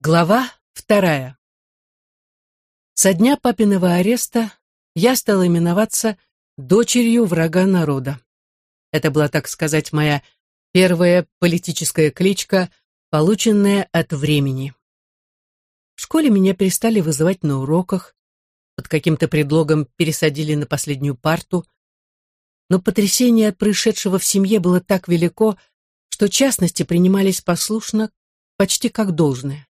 Глава вторая. Со дня папиного ареста я стала именоваться дочерью врага народа. Это была, так сказать, моя первая политическая кличка, полученная от времени. В школе меня перестали вызывать на уроках, под каким-то предлогом пересадили на последнюю парту, но потрясение от происшедшего в семье было так велико, что частности принимались послушно, почти как должное.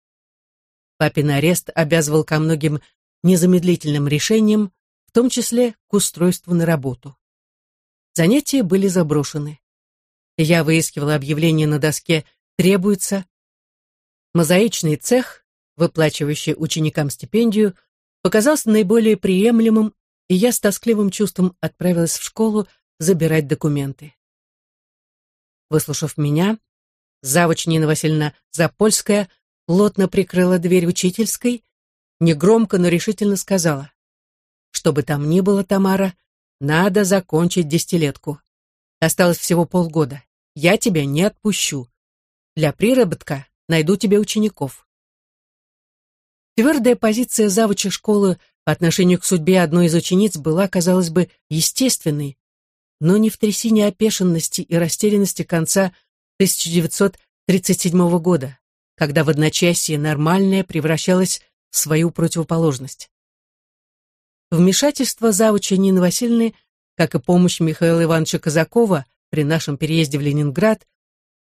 Папин арест обязывал ко многим незамедлительным решениям, в том числе к устройству на работу. Занятия были заброшены. Я выискивала объявление на доске «Требуется». Мозаичный цех, выплачивающий ученикам стипендию, показался наиболее приемлемым, и я с тоскливым чувством отправилась в школу забирать документы. Выслушав меня, завуч Нина Васильевна Запольская плотно прикрыла дверь учительской, негромко, но решительно сказала, «Что бы там ни было, Тамара, надо закончить десятилетку. Осталось всего полгода. Я тебя не отпущу. Для приработка найду тебе учеников». Твердая позиция завуча школы по отношению к судьбе одной из учениц была, казалось бы, естественной, но не в трясине опешенности и растерянности конца 1937 года когда в одночасье нормальное превращалось в свою противоположность. Вмешательство завуча Нины Васильевны, как и помощь Михаила Ивановича Казакова при нашем переезде в Ленинград,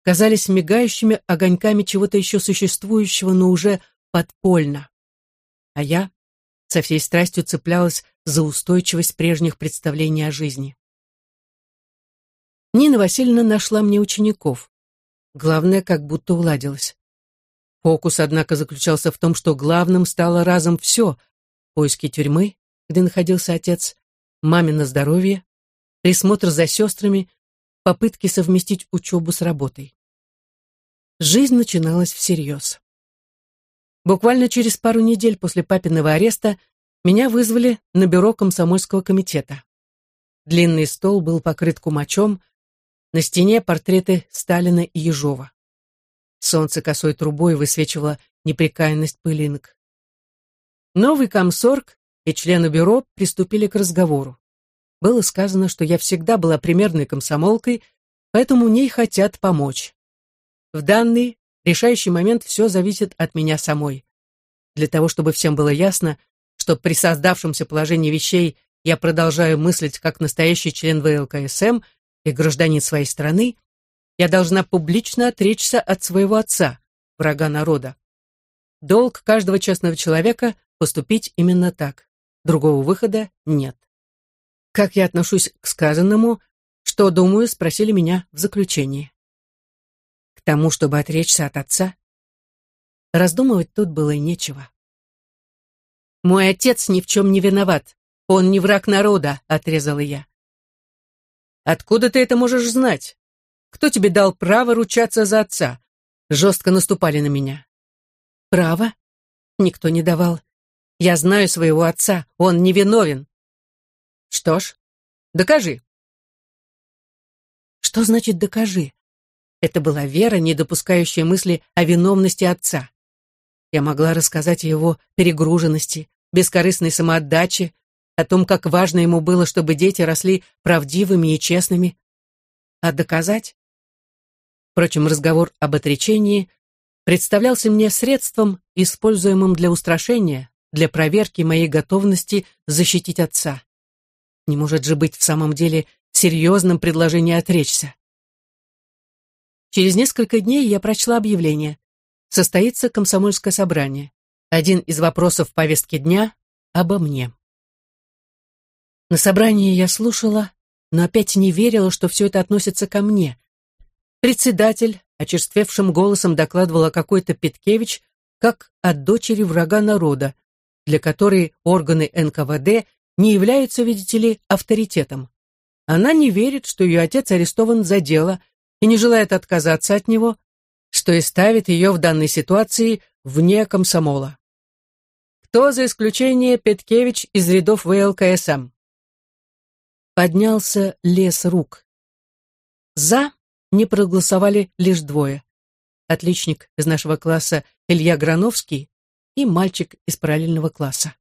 казались мигающими огоньками чего-то еще существующего, но уже подпольно. А я со всей страстью цеплялась за устойчивость прежних представлений о жизни. Нина Васильевна нашла мне учеников. Главное, как будто уладилось. Фокус, однако, заключался в том, что главным стало разом все — поиски тюрьмы, где находился отец, мамино здоровье, присмотр за сестрами, попытки совместить учебу с работой. Жизнь начиналась всерьез. Буквально через пару недель после папиного ареста меня вызвали на бюро комсомольского комитета. Длинный стол был покрыт кумачом, на стене портреты Сталина и Ежова. Солнце косой трубой высвечивало непрекаянность пылинок. Новый комсорг и члены бюро приступили к разговору. Было сказано, что я всегда была примерной комсомолкой, поэтому мне хотят помочь. В данный решающий момент все зависит от меня самой. Для того, чтобы всем было ясно, что при создавшемся положении вещей я продолжаю мыслить как настоящий член ВЛКСМ и гражданин своей страны, я должна публично отречься от своего отца, врага народа. Долг каждого честного человека поступить именно так. Другого выхода нет. Как я отношусь к сказанному, что думаю, спросили меня в заключении. К тому, чтобы отречься от отца, раздумывать тут было нечего. «Мой отец ни в чем не виноват. Он не враг народа», — отрезала я. «Откуда ты это можешь знать?» Кто тебе дал право ручаться за отца? Жестко наступали на меня. Право? Никто не давал. Я знаю своего отца, он невиновен. Что ж, докажи. Что значит «докажи»? Это была вера, не допускающая мысли о виновности отца. Я могла рассказать о его перегруженности, бескорыстной самоотдаче, о том, как важно ему было, чтобы дети росли правдивыми и честными. А доказать? Впрочем, разговор об отречении представлялся мне средством, используемым для устрашения, для проверки моей готовности защитить отца. Не может же быть в самом деле серьезным предложение отречься. Через несколько дней я прочла объявление. Состоится комсомольское собрание. Один из вопросов повестки дня обо мне. На собрании я слушала, но опять не верила, что все это относится ко мне. Председатель, очерствевшим голосом докладывал о какой-то Петкевич, как о дочери врага народа, для которой органы НКВД не являются, видите ли, авторитетом. Она не верит, что ее отец арестован за дело и не желает отказаться от него, что и ставит ее в данной ситуации вне комсомола. Кто за исключение Петкевич из рядов ВЛКСМ? Поднялся лес рук. За не проголосовали лишь двое. Отличник из нашего класса Илья Грановский и мальчик из параллельного класса.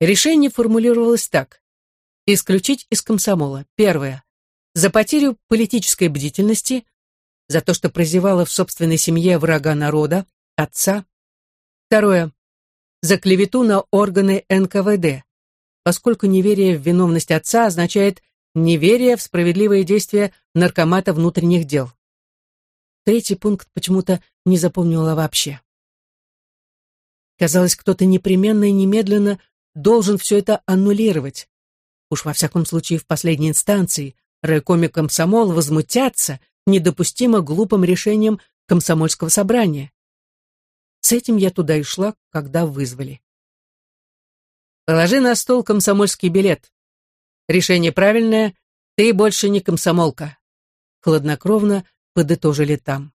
Решение формулировалось так. Исключить из комсомола. Первое. За потерю политической бдительности, за то, что прозевала в собственной семье врага народа, отца. Второе. За клевету на органы НКВД, поскольку неверие в виновность отца означает неверие в справедливые действия наркомата внутренних дел. Третий пункт почему-то не запомнила вообще. Казалось, кто-то непременно и немедленно должен все это аннулировать. Уж во всяком случае в последней инстанции райкоме комсомол возмутятся недопустимо глупым решением комсомольского собрания. С этим я туда и шла, когда вызвали. Положи на стол комсомольский билет. Решение правильное, ты больше не комсомолка. Хладнокровно подытожили там.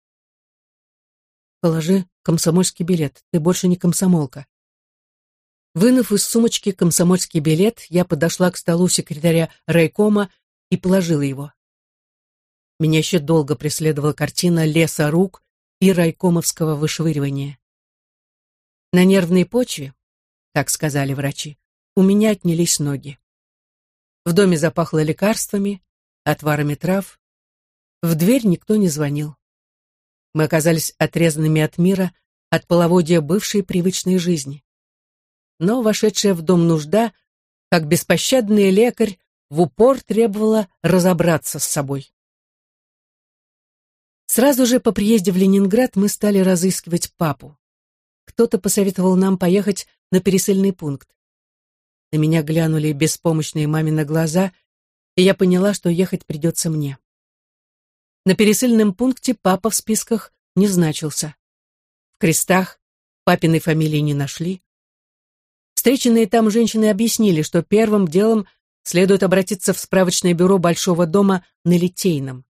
Положи комсомольский билет, ты больше не комсомолка. Вынув из сумочки комсомольский билет, я подошла к столу секретаря райкома и положила его. Меня еще долго преследовала картина леса рук и райкомовского вышвыривания. На нервной почве, так сказали врачи, у меня отнялись ноги. В доме запахло лекарствами, отварами трав. В дверь никто не звонил. Мы оказались отрезанными от мира, от половодья бывшей привычной жизни но вошедшая в дом нужда, как беспощадный лекарь, в упор требовала разобраться с собой. Сразу же по приезде в Ленинград мы стали разыскивать папу. Кто-то посоветовал нам поехать на пересыльный пункт. На меня глянули беспомощные мамины глаза, и я поняла, что ехать придется мне. На пересыльном пункте папа в списках не значился. В крестах папиной фамилии не нашли. Встреченные там женщины объяснили, что первым делом следует обратиться в справочное бюро Большого дома на Литейном.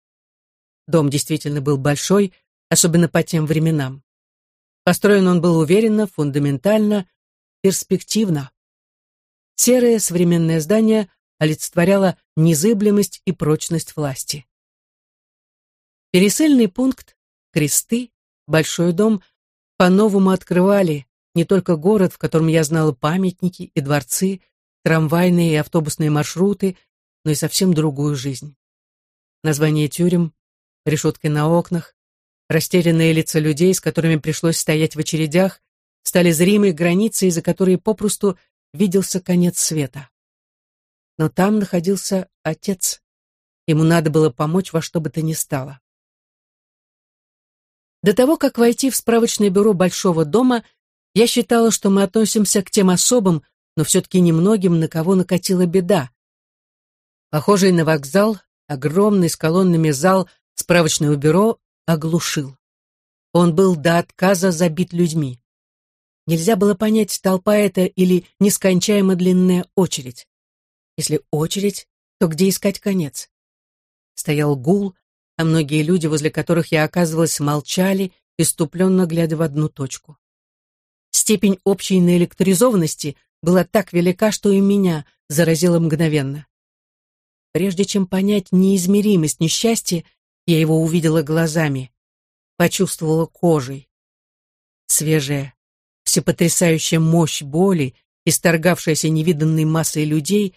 Дом действительно был большой, особенно по тем временам. Построен он был уверенно, фундаментально, перспективно. Серое современное здание олицетворяло незыблемость и прочность власти. Пересыльный пункт, кресты, большой дом по-новому открывали, не только город, в котором я знала памятники и дворцы, трамвайные и автобусные маршруты, но и совсем другую жизнь. Название тюрем, решетки на окнах, растерянные лица людей, с которыми пришлось стоять в очередях, стали зримой границей, за которой попросту виделся конец света. Но там находился отец. Ему надо было помочь во что бы то ни стало. До того, как войти в справочное бюро Большого дома, я считала, что мы относимся к тем особым, но все-таки немногим, на кого накатила беда. Похожий на вокзал, огромный с колоннами зал справочного бюро оглушил. Он был до отказа забит людьми. Нельзя было понять, толпа это или нескончаемо длинная очередь. Если очередь, то где искать конец? Стоял гул, а многие люди, возле которых я оказывалась, молчали, иступленно глядя в одну точку. Степень общей наэлектризованности была так велика, что и меня заразило мгновенно. Прежде чем понять неизмеримость несчастья, я его увидела глазами, почувствовала кожей. Свежая, всепотрясающая мощь боли, исторгавшаяся невиданной массой людей,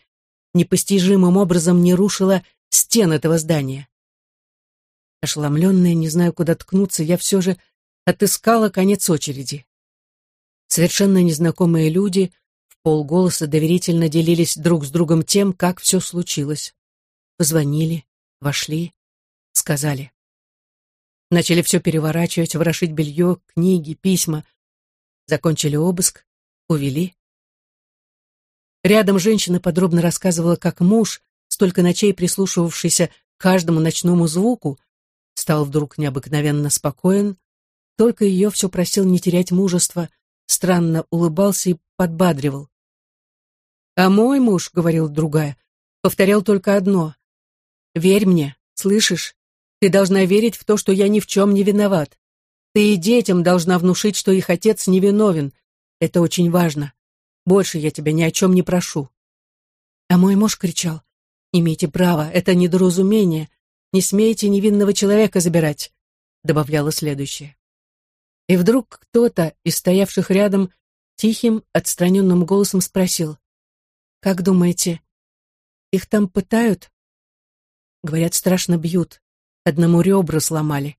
непостижимым образом не рушила стен этого здания. Ошеломленная, не знаю, куда ткнуться, я все же отыскала конец очереди. Совершенно незнакомые люди в полголоса доверительно делились друг с другом тем, как все случилось. Позвонили, вошли, сказали. Начали все переворачивать, ворошить белье, книги, письма. Закончили обыск, увели. Рядом женщина подробно рассказывала, как муж, столько ночей прислушивавшийся к каждому ночному звуку, стал вдруг необыкновенно спокоен, только ее все просил не терять мужества, странно улыбался и подбадривал. «А мой муж, — говорил другая, — повторял только одно. Верь мне, слышишь? Ты должна верить в то, что я ни в чем не виноват. Ты и детям должна внушить, что их отец невиновен. Это очень важно. Больше я тебя ни о чем не прошу». А мой муж кричал, «Имейте право, это недоразумение. Не смейте невинного человека забирать», — добавляла следующее. И вдруг кто-то из стоявших рядом тихим, отстраненным голосом спросил, «Как думаете, их там пытают?» Говорят, страшно бьют. Одному ребра сломали.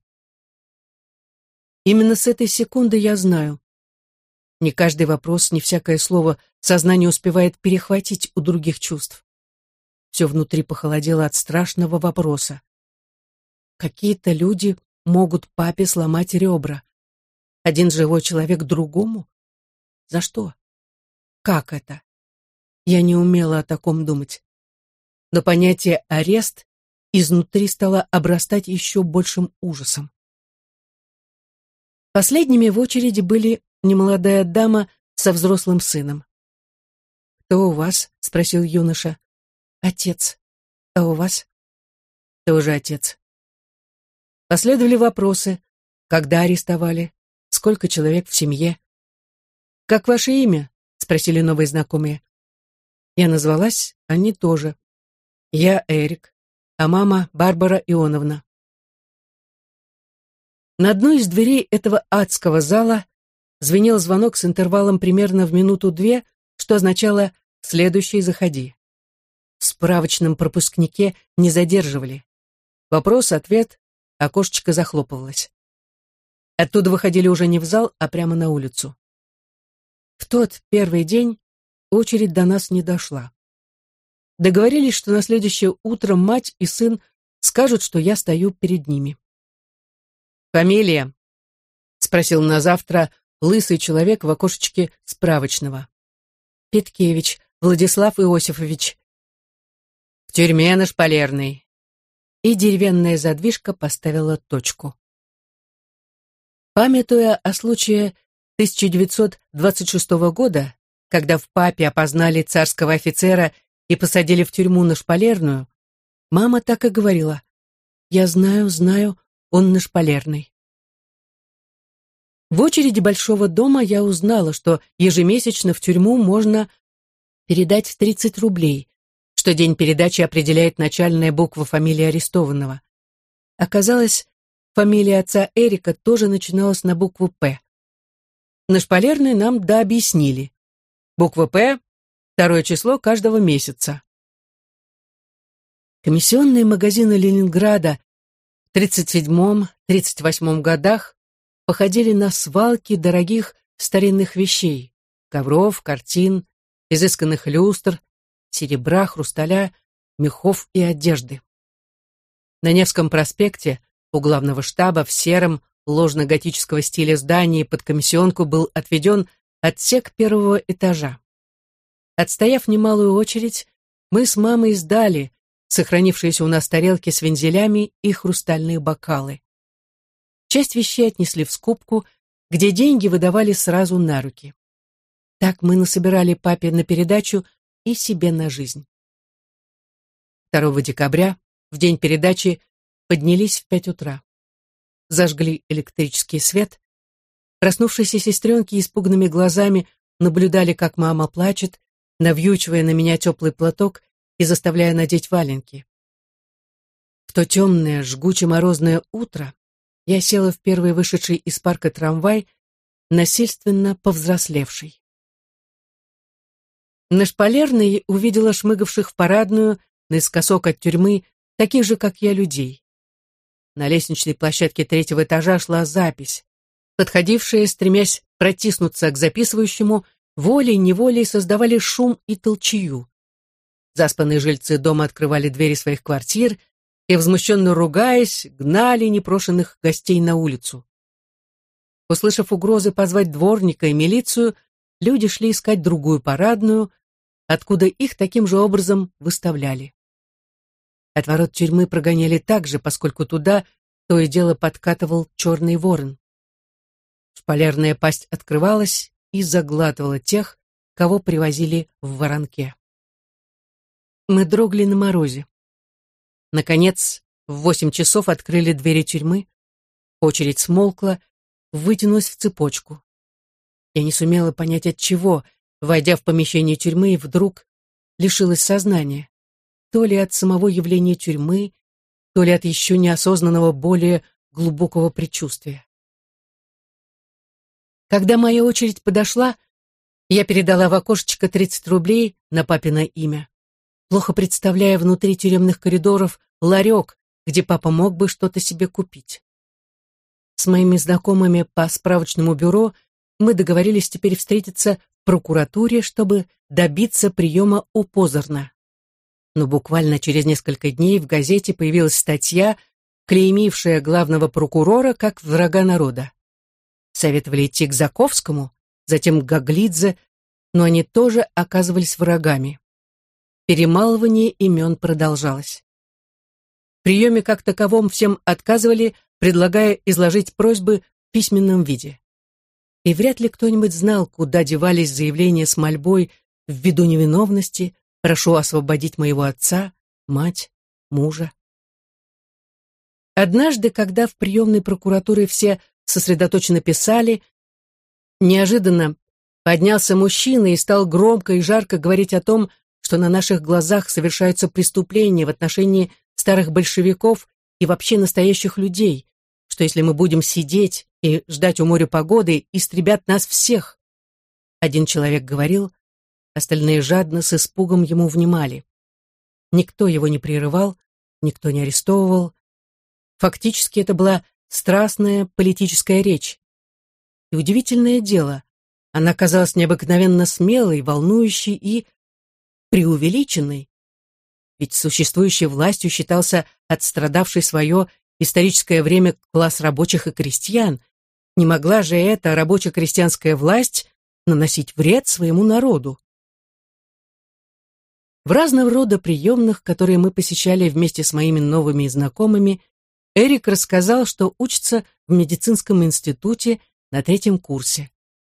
Именно с этой секунды я знаю. Не каждый вопрос, не всякое слово сознание успевает перехватить у других чувств. Все внутри похолодело от страшного вопроса. Какие-то люди могут папе сломать ребра. Один живой человек другому? За что? Как это? Я не умела о таком думать. Но понятие «арест» изнутри стало обрастать еще большим ужасом. Последними в очереди были немолодая дама со взрослым сыном. «Кто у вас?» — спросил юноша. «Отец. А у вас?» «Тоже отец». Последовали вопросы. Когда арестовали? Сколько человек в семье? «Как ваше имя?» — спросили новые знакомые. Я назвалась, они тоже. Я Эрик, а мама Барбара Ионовна. На одной из дверей этого адского зала звенел звонок с интервалом примерно в минуту-две, что означало «следующий заходи». В справочном пропускнике не задерживали. Вопрос-ответ, окошечко захлопывалось. Оттуда выходили уже не в зал, а прямо на улицу. В тот первый день очередь до нас не дошла. Договорились, что на следующее утро мать и сын скажут, что я стою перед ними. «Фамилия?» — спросил на завтра лысый человек в окошечке справочного. «Петкевич Владислав Иосифович». «В тюрьме на Шпалерной». И деревянная задвижка поставила точку. Памятуя о случае 1926 года, когда в папе опознали царского офицера и посадили в тюрьму на Шпалерную, мама так и говорила «Я знаю, знаю, он на шпалерной. В очереди Большого дома я узнала, что ежемесячно в тюрьму можно передать 30 рублей, что день передачи определяет начальная буква фамилии арестованного. Оказалось, фамилия отца Эрика тоже начиналась на букву «П». На шпалерной нам да объяснили. Буква «П» — второе число каждого месяца. Комиссионные магазины Ленинграда 37-38 годах походили на свалки дорогих старинных вещей, ковров, картин, изысканных люстр, серебра, хрусталя, мехов и одежды. На Невском проспекте у главного штаба в сером ложно-готического стиля здании под комиссионку был отведен отсек первого этажа. Отстояв немалую очередь, мы с мамой сдали сохранившиеся у нас тарелки с вензелями и хрустальные бокалы. Часть вещей отнесли в скупку, где деньги выдавали сразу на руки. Так мы насобирали папе на передачу и себе на жизнь. 2 декабря, в день передачи, поднялись в пять утра. Зажгли электрический свет. Проснувшиеся сестренки испуганными глазами наблюдали, как мама плачет, навьючивая на меня теплый платок и заставляя надеть валенки. В то темное, жгуче-морозное утро я села в первый вышедший из парка трамвай, насильственно повзрослевший. На шпалерной увидела шмыгавших в парадную, наискосок от тюрьмы, таких же, как я, людей. На лестничной площадке третьего этажа шла запись. Подходившие, стремясь протиснуться к записывающему, волей-неволей создавали шум и толчью. Заспанные жильцы дома открывали двери своих квартир и, возмущенно ругаясь, гнали непрошенных гостей на улицу. Услышав угрозы позвать дворника и милицию, люди шли искать другую парадную, откуда их таким же образом выставляли. От ворот тюрьмы прогоняли также, поскольку туда то и дело подкатывал черный ворон. Шпалерная пасть открывалась и заглатывала тех, кого привозили в воронке. Мы дрогли на морозе. Наконец, в восемь часов открыли двери тюрьмы. Очередь смолкла, вытянулась в цепочку. Я не сумела понять от чего, войдя в помещение тюрьмы, и вдруг лишилась сознания. То ли от самого явления тюрьмы, то ли от еще неосознанного более глубокого предчувствия. Когда моя очередь подошла, я передала в окошечко 30 рублей на папино имя, плохо представляя внутри тюремных коридоров ларек, где папа мог бы что-то себе купить. С моими знакомыми по справочному бюро мы договорились теперь встретиться в прокуратуре, чтобы добиться приема у Позорна. Но буквально через несколько дней в газете появилась статья, клеймившая главного прокурора как врага народа. Советовали идти к Заковскому, затем к Гаглидзе, но они тоже оказывались врагами. Перемалывание имен продолжалось. В приеме как таковом всем отказывали, предлагая изложить просьбы в письменном виде. И вряд ли кто-нибудь знал, куда девались заявления с мольбой в виду невиновности, прошу освободить моего отца, мать, мужа. Однажды, когда в приемной прокуратуры все сосредоточенно писали, неожиданно поднялся мужчина и стал громко и жарко говорить о том, что на наших глазах совершаются преступления в отношении старых большевиков и вообще настоящих людей, что если мы будем сидеть и ждать у моря погоды, истребят нас всех. Один человек говорил, остальные жадно с испугом ему внимали. Никто его не прерывал, никто не арестовывал. Фактически это была страстная политическая речь. И удивительное дело, она казалась необыкновенно смелой, волнующей и преувеличенной. Ведь существующей властью считался отстрадавший свое историческое время класс рабочих и крестьян. Не могла же эта рабоче-крестьянская власть наносить вред своему народу. В разного рода приемных, которые мы посещали вместе с моими новыми знакомыми, Эрик рассказал, что учится в медицинском институте на третьем курсе.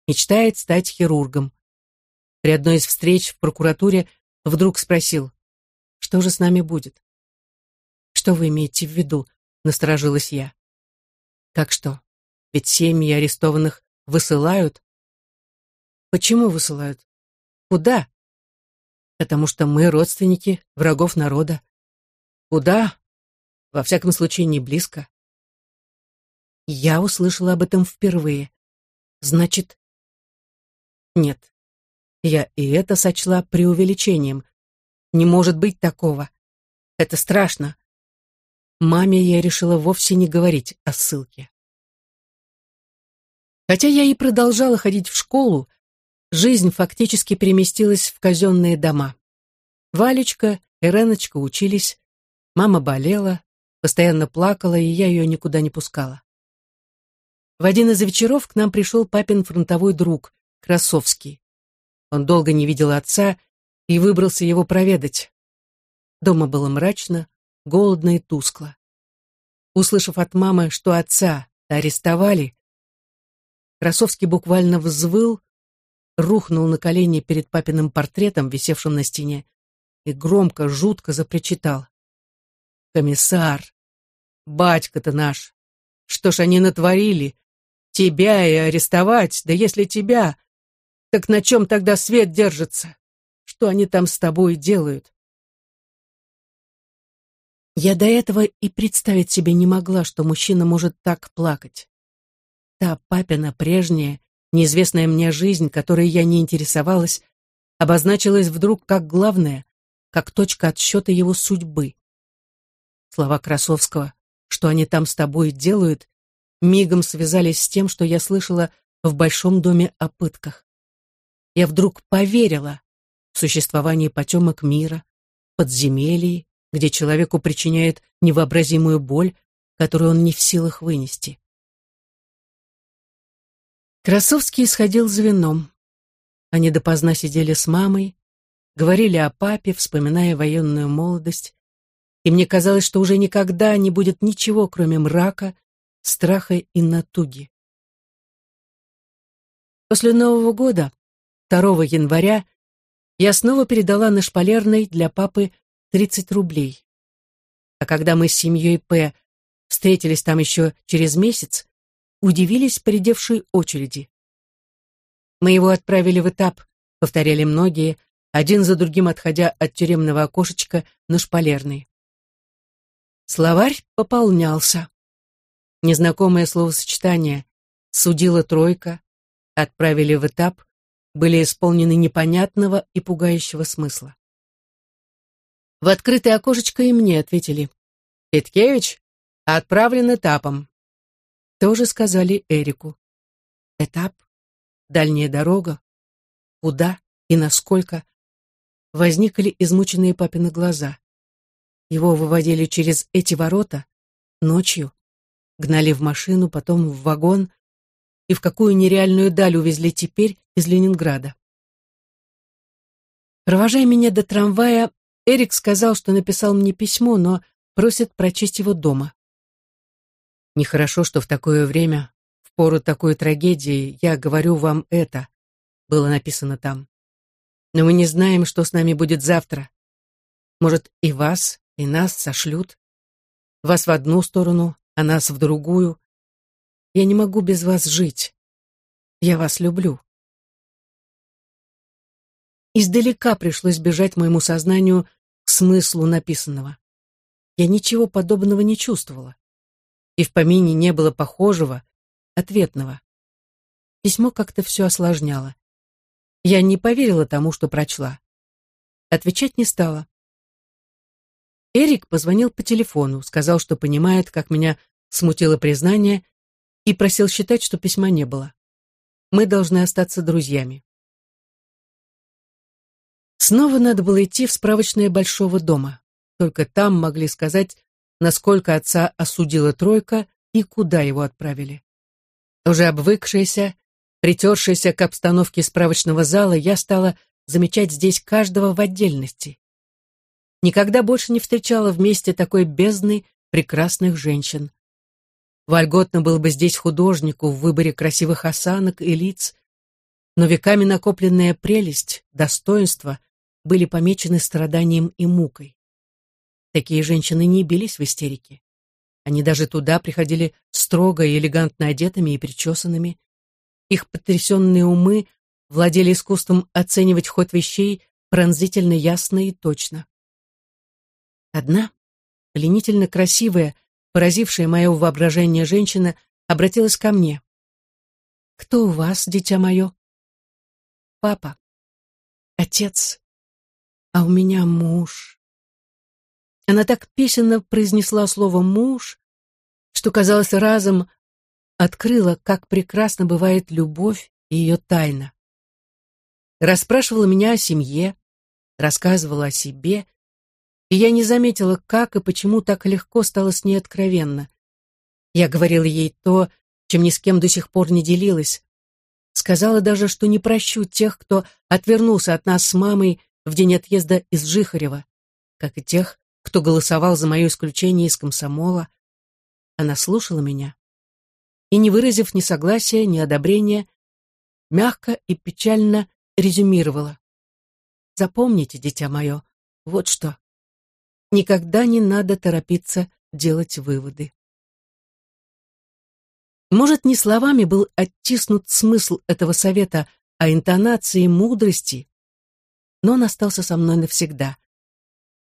Мечтает стать хирургом. При одной из встреч в прокуратуре вдруг спросил, что же с нами будет? Что вы имеете в виду? Насторожилась я. Как что? Ведь семьи арестованных высылают. Почему высылают? Куда? Потому что мы родственники врагов народа. Куда? Во всяком случае, не близко. Я услышала об этом впервые. Значит, нет. Я и это сочла преувеличением. Не может быть такого. Это страшно. Маме я решила вовсе не говорить о ссылке. Хотя я и продолжала ходить в школу, жизнь фактически переместилась в казенные дома. Валечка и Реночка учились, мама болела, постоянно плакала, и я ее никуда не пускала. В один из вечеров к нам пришел папин фронтовой друг, Красовский. Он долго не видел отца и выбрался его проведать. Дома было мрачно, голодно и тускло. Услышав от мамы, что отца арестовали, Красовский буквально взвыл, рухнул на колени перед папиным портретом, висевшим на стене, и громко, жутко запричитал. «Комиссар, Батька-то наш. Что ж они натворили? Тебя и арестовать, да если тебя, так на чем тогда свет держится? Что они там с тобой делают? Я до этого и представить себе не могла, что мужчина может так плакать. Та папина прежняя, неизвестная мне жизнь, которой я не интересовалась, обозначилась вдруг как главная, как точка отсчета его судьбы. Слова Красовского что они там с тобой делают, мигом связались с тем, что я слышала в большом доме о пытках. Я вдруг поверила в существование потемок мира, подземелий, где человеку причиняет невообразимую боль, которую он не в силах вынести. Красовский сходил за вином. Они допоздна сидели с мамой, говорили о папе, вспоминая военную молодость, и мне казалось, что уже никогда не будет ничего, кроме мрака, страха и натуги. После Нового года, 2 января, я снова передала на шпалерной для папы 30 рублей. А когда мы с семьей П. встретились там еще через месяц, удивились поредевшей очереди. Мы его отправили в этап, повторяли многие, один за другим отходя от тюремного окошечка на шпалерный. Словарь пополнялся. Незнакомое словосочетание «судила тройка», отправили в этап, были исполнены непонятного и пугающего смысла. В открытое окошечко и мне ответили. «Петкевич отправлен этапом». Тоже сказали Эрику. Этап, дальняя дорога, куда и насколько, возникли измученные папины глаза. Его выводили через эти ворота ночью, гнали в машину, потом в вагон, и в какую нереальную даль увезли теперь из Ленинграда. Провожая меня до трамвая, Эрик сказал, что написал мне письмо, но просит прочесть его дома. Нехорошо, что в такое время, в пору такой трагедии, я говорю вам это, было написано там. Но мы не знаем, что с нами будет завтра. Может, и вас, и нас сошлют. Вас в одну сторону, а нас в другую. Я не могу без вас жить. Я вас люблю. Издалека пришлось бежать моему сознанию к смыслу написанного. Я ничего подобного не чувствовала. И в помине не было похожего, ответного. Письмо как-то все осложняло. Я не поверила тому, что прочла. Отвечать не стала. Эрик позвонил по телефону, сказал, что понимает, как меня смутило признание, и просил считать, что письма не было. Мы должны остаться друзьями. Снова надо было идти в справочное Большого дома. Только там могли сказать, насколько отца осудила тройка и куда его отправили. Уже обвыкшаяся, притершаяся к обстановке справочного зала, я стала замечать здесь каждого в отдельности. Никогда больше не встречала вместе такой бездны прекрасных женщин. Вольготно был бы здесь художнику в выборе красивых осанок и лиц, но веками накопленная прелесть, достоинство были помечены страданием и мукой. Такие женщины не бились в истерике. Они даже туда приходили строго и элегантно одетыми и причесанными. Их потрясенные умы владели искусством оценивать ход вещей пронзительно ясно и точно. Одна, пленительно красивая, поразившая мое воображение женщина, обратилась ко мне. «Кто у вас, дитя мое?» «Папа. Отец. А у меня муж». Она так песенно произнесла слово «муж», что, казалось, разом открыла, как прекрасно бывает любовь и ее тайна. Расспрашивала меня о семье, рассказывала о себе, и я не заметила, как и почему так легко стало с ней откровенно. Я говорила ей то, чем ни с кем до сих пор не делилась. Сказала даже, что не прощу тех, кто отвернулся от нас с мамой в день отъезда из Жихарева, как и тех, кто голосовал за мое исключение из комсомола. Она слушала меня и, не выразив ни согласия, ни одобрения, мягко и печально резюмировала. «Запомните, дитя мое, вот что. Никогда не надо торопиться делать выводы. Может, не словами был оттиснут смысл этого совета, а интонацией мудрости, но он остался со мной навсегда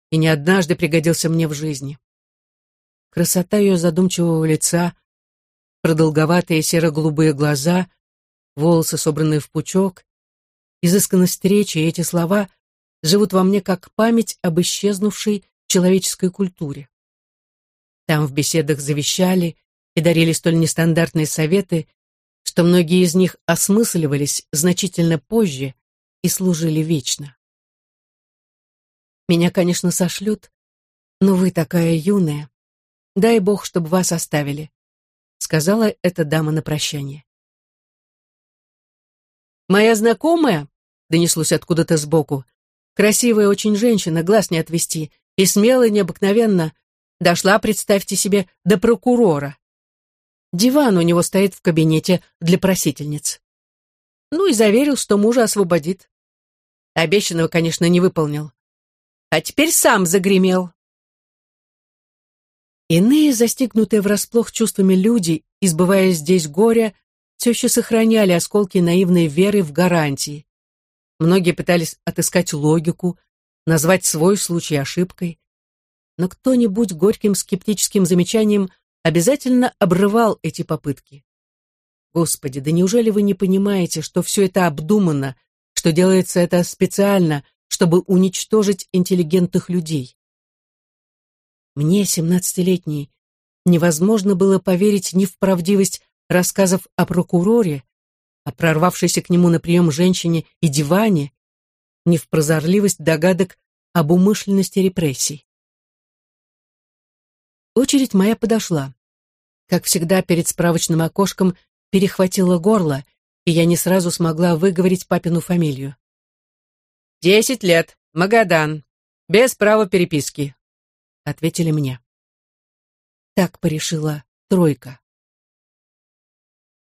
и не однажды пригодился мне в жизни. Красота ее задумчивого лица, продолговатые серо-голубые глаза, волосы, собранные в пучок, изысканность речи и эти слова живут во мне как память об исчезнувшей человеческой культуре. Там в беседах завещали и дарили столь нестандартные советы, что многие из них осмысливались значительно позже и служили вечно. Меня, конечно, сошлют, но вы такая юная. Дай Бог, чтобы вас оставили, сказала эта дама на прощание. Моя знакомая, донеслось откуда-то сбоку, красивая очень женщина, глаз не отвести, и смело необыкновенно дошла, представьте себе, до прокурора. Диван у него стоит в кабинете для просительниц. Ну и заверил, что мужа освободит. Обещанного, конечно, не выполнил. А теперь сам загремел. Иные, застигнутые врасплох чувствами люди, избывая здесь горя, все еще сохраняли осколки наивной веры в гарантии. Многие пытались отыскать логику, назвать свой случай ошибкой, но кто-нибудь горьким скептическим замечанием обязательно обрывал эти попытки. Господи, да неужели вы не понимаете, что все это обдумано, что делается это специально, чтобы уничтожить интеллигентных людей? Мне, семнадцатилетней, невозможно было поверить ни в правдивость рассказов о прокуроре, о прорвавшейся к нему на прием женщине и диване, ни в прозорливость догадок об умышленности репрессий. Очередь моя подошла. Как всегда, перед справочным окошком перехватило горло, и я не сразу смогла выговорить папину фамилию. «Десять лет, Магадан, без права переписки», — ответили мне. Так порешила тройка.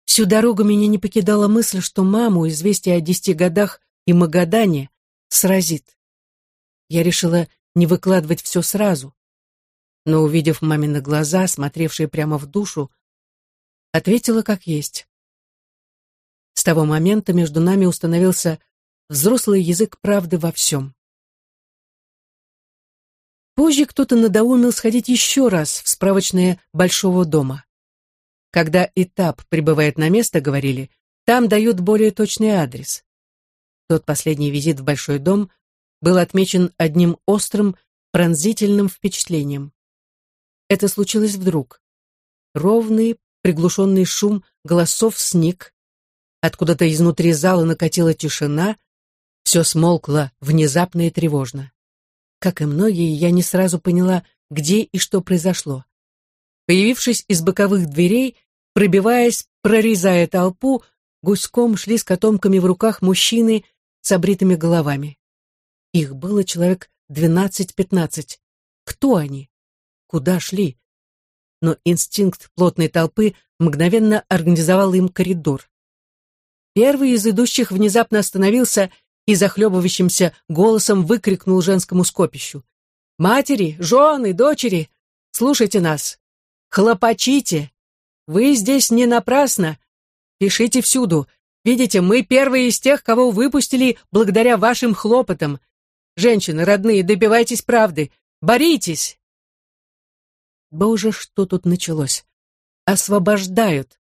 Всю дорогу меня не покидала мысль, что маму известие о десяти годах и Магадане сразит. Я решила не выкладывать все сразу, но, увидев мамины глаза, смотревшие прямо в душу, ответила как есть. С того момента между нами установился взрослый язык правды во всем. Позже кто-то надоумил сходить еще раз в справочное Большого дома. Когда этап прибывает на место, говорили, там дают более точный адрес. Тот последний визит в Большой дом был отмечен одним острым, пронзительным впечатлением. Это случилось вдруг. Ровный, приглушенный шум голосов сник. Откуда-то изнутри зала накатила тишина. Все смолкло внезапно и тревожно. Как и многие, я не сразу поняла, где и что произошло. Появившись из боковых дверей, пробиваясь, прорезая толпу, гуськом шли с котомками в руках мужчины с обритыми головами. Их было человек двенадцать-пятнадцать. Кто они? Куда шли? Но инстинкт плотной толпы мгновенно организовал им коридор. Первый из идущих внезапно остановился и захлебывающимся голосом выкрикнул женскому скопищу. «Матери, жены, дочери, слушайте нас! Хлопочите! Вы здесь не напрасно! Пишите всюду! Видите, мы первые из тех, кого выпустили благодаря вашим хлопотам. Женщины, родные, добивайтесь правды! Боритесь!» Боже, что тут началось? Освобождают!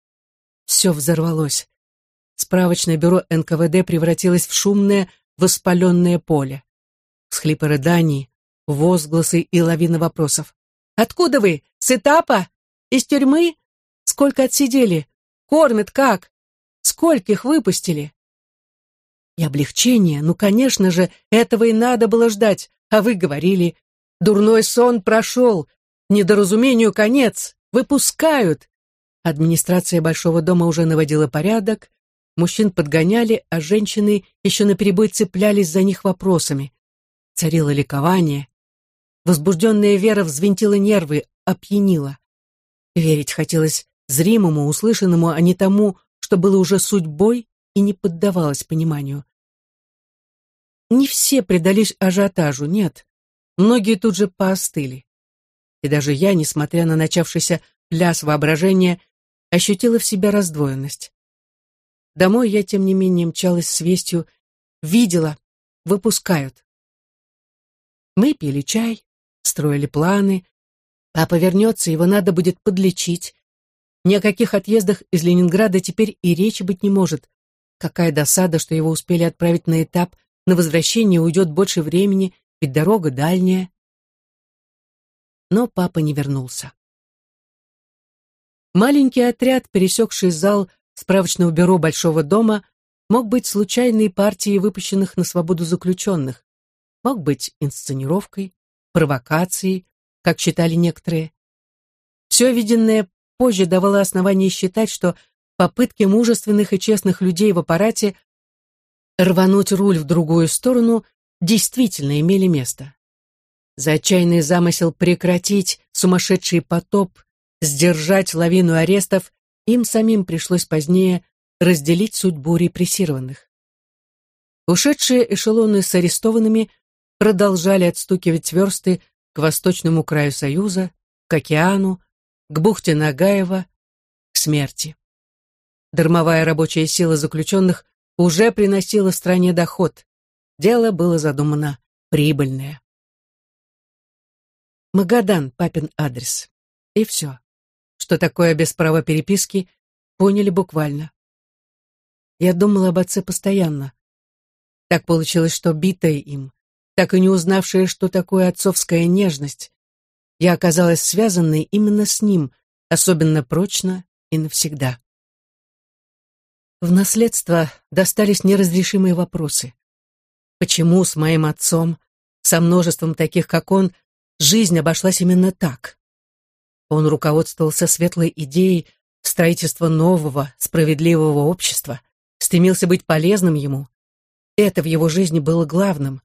Все взорвалось справочное бюро НКВД превратилось в шумное, воспаленное поле. Схлипы рыданий, возгласы и лавина вопросов. «Откуда вы? С этапа? Из тюрьмы? Сколько отсидели? Кормят как? Скольких выпустили?» И облегчение, ну, конечно же, этого и надо было ждать, а вы говорили, дурной сон прошел, недоразумению конец, выпускают. Администрация Большого дома уже наводила порядок, Мужчин подгоняли, а женщины еще наперебой цеплялись за них вопросами. Царило ликование. Возбужденная Вера взвинтила нервы, опьянила. Верить хотелось зримому, услышанному, а не тому, что было уже судьбой и не поддавалось пониманию. Не все предались ажиотажу, нет. Многие тут же поостыли. И даже я, несмотря на начавшийся пляс воображения, ощутила в себе раздвоенность. Домой я, тем не менее, мчалась с вестью. Видела, выпускают. Мы пили чай, строили планы. Папа вернется, его надо будет подлечить. Ни о каких отъездах из Ленинграда теперь и речи быть не может. Какая досада, что его успели отправить на этап. На возвращение уйдет больше времени, ведь дорога дальняя. Но папа не вернулся. Маленький отряд, пересекший зал справочного бюро Большого дома мог быть случайной партией выпущенных на свободу заключенных, мог быть инсценировкой, провокацией, как считали некоторые. Все виденное позже давало основание считать, что попытки мужественных и честных людей в аппарате рвануть руль в другую сторону действительно имели место. За отчаянный замысел прекратить сумасшедший потоп, сдержать лавину арестов им самим пришлось позднее разделить судьбу репрессированных. Ушедшие эшелоны с арестованными продолжали отстукивать версты к восточному краю Союза, к океану, к бухте Нагаева, к смерти. Дармовая рабочая сила заключенных уже приносила стране доход. Дело было задумано прибыльное. Магадан, папин адрес. И все что такое без права переписки, поняли буквально. я думала об отце постоянно. Так получилось, что битая им, так и не узнавшая, что такое отцовская нежность, я оказалась связанной именно с ним, особенно прочно и навсегда. В наследство достались неразрешимые вопросы. Почему с моим отцом, со множеством таких, как он, жизнь обошлась именно так? Он руководствовался светлой идеей строительства нового, справедливого общества, стремился быть полезным ему. Это в его жизни было главным.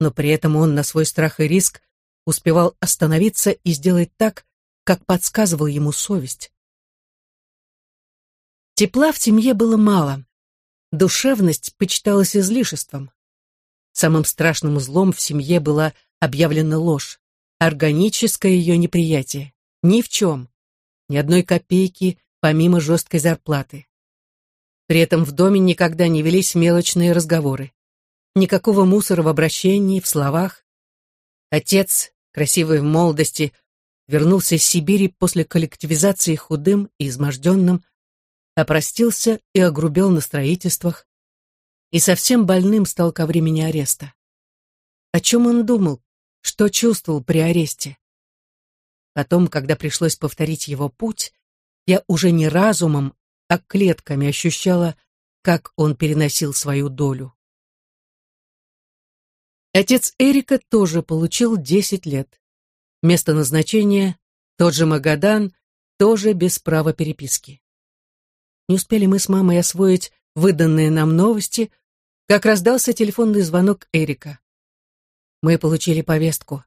Но при этом он на свой страх и риск успевал остановиться и сделать так, как подсказывал ему совесть. Тепла в семье было мало. Душевность почиталась излишеством. Самым страшным злом в семье была объявлена ложь, органическое ее неприятие. Ни в чем. Ни одной копейки, помимо жесткой зарплаты. При этом в доме никогда не велись мелочные разговоры. Никакого мусора в обращении, в словах. Отец, красивый в молодости, вернулся из Сибири после коллективизации худым и изможденным, опростился и огрубел на строительствах, и совсем больным стал ко времени ареста. О чем он думал, что чувствовал при аресте? Потом, когда пришлось повторить его путь, я уже не разумом, а клетками ощущала, как он переносил свою долю. Отец Эрика тоже получил 10 лет. Место назначения — тот же Магадан, тоже без права переписки. Не успели мы с мамой освоить выданные нам новости, как раздался телефонный звонок Эрика. Мы получили повестку.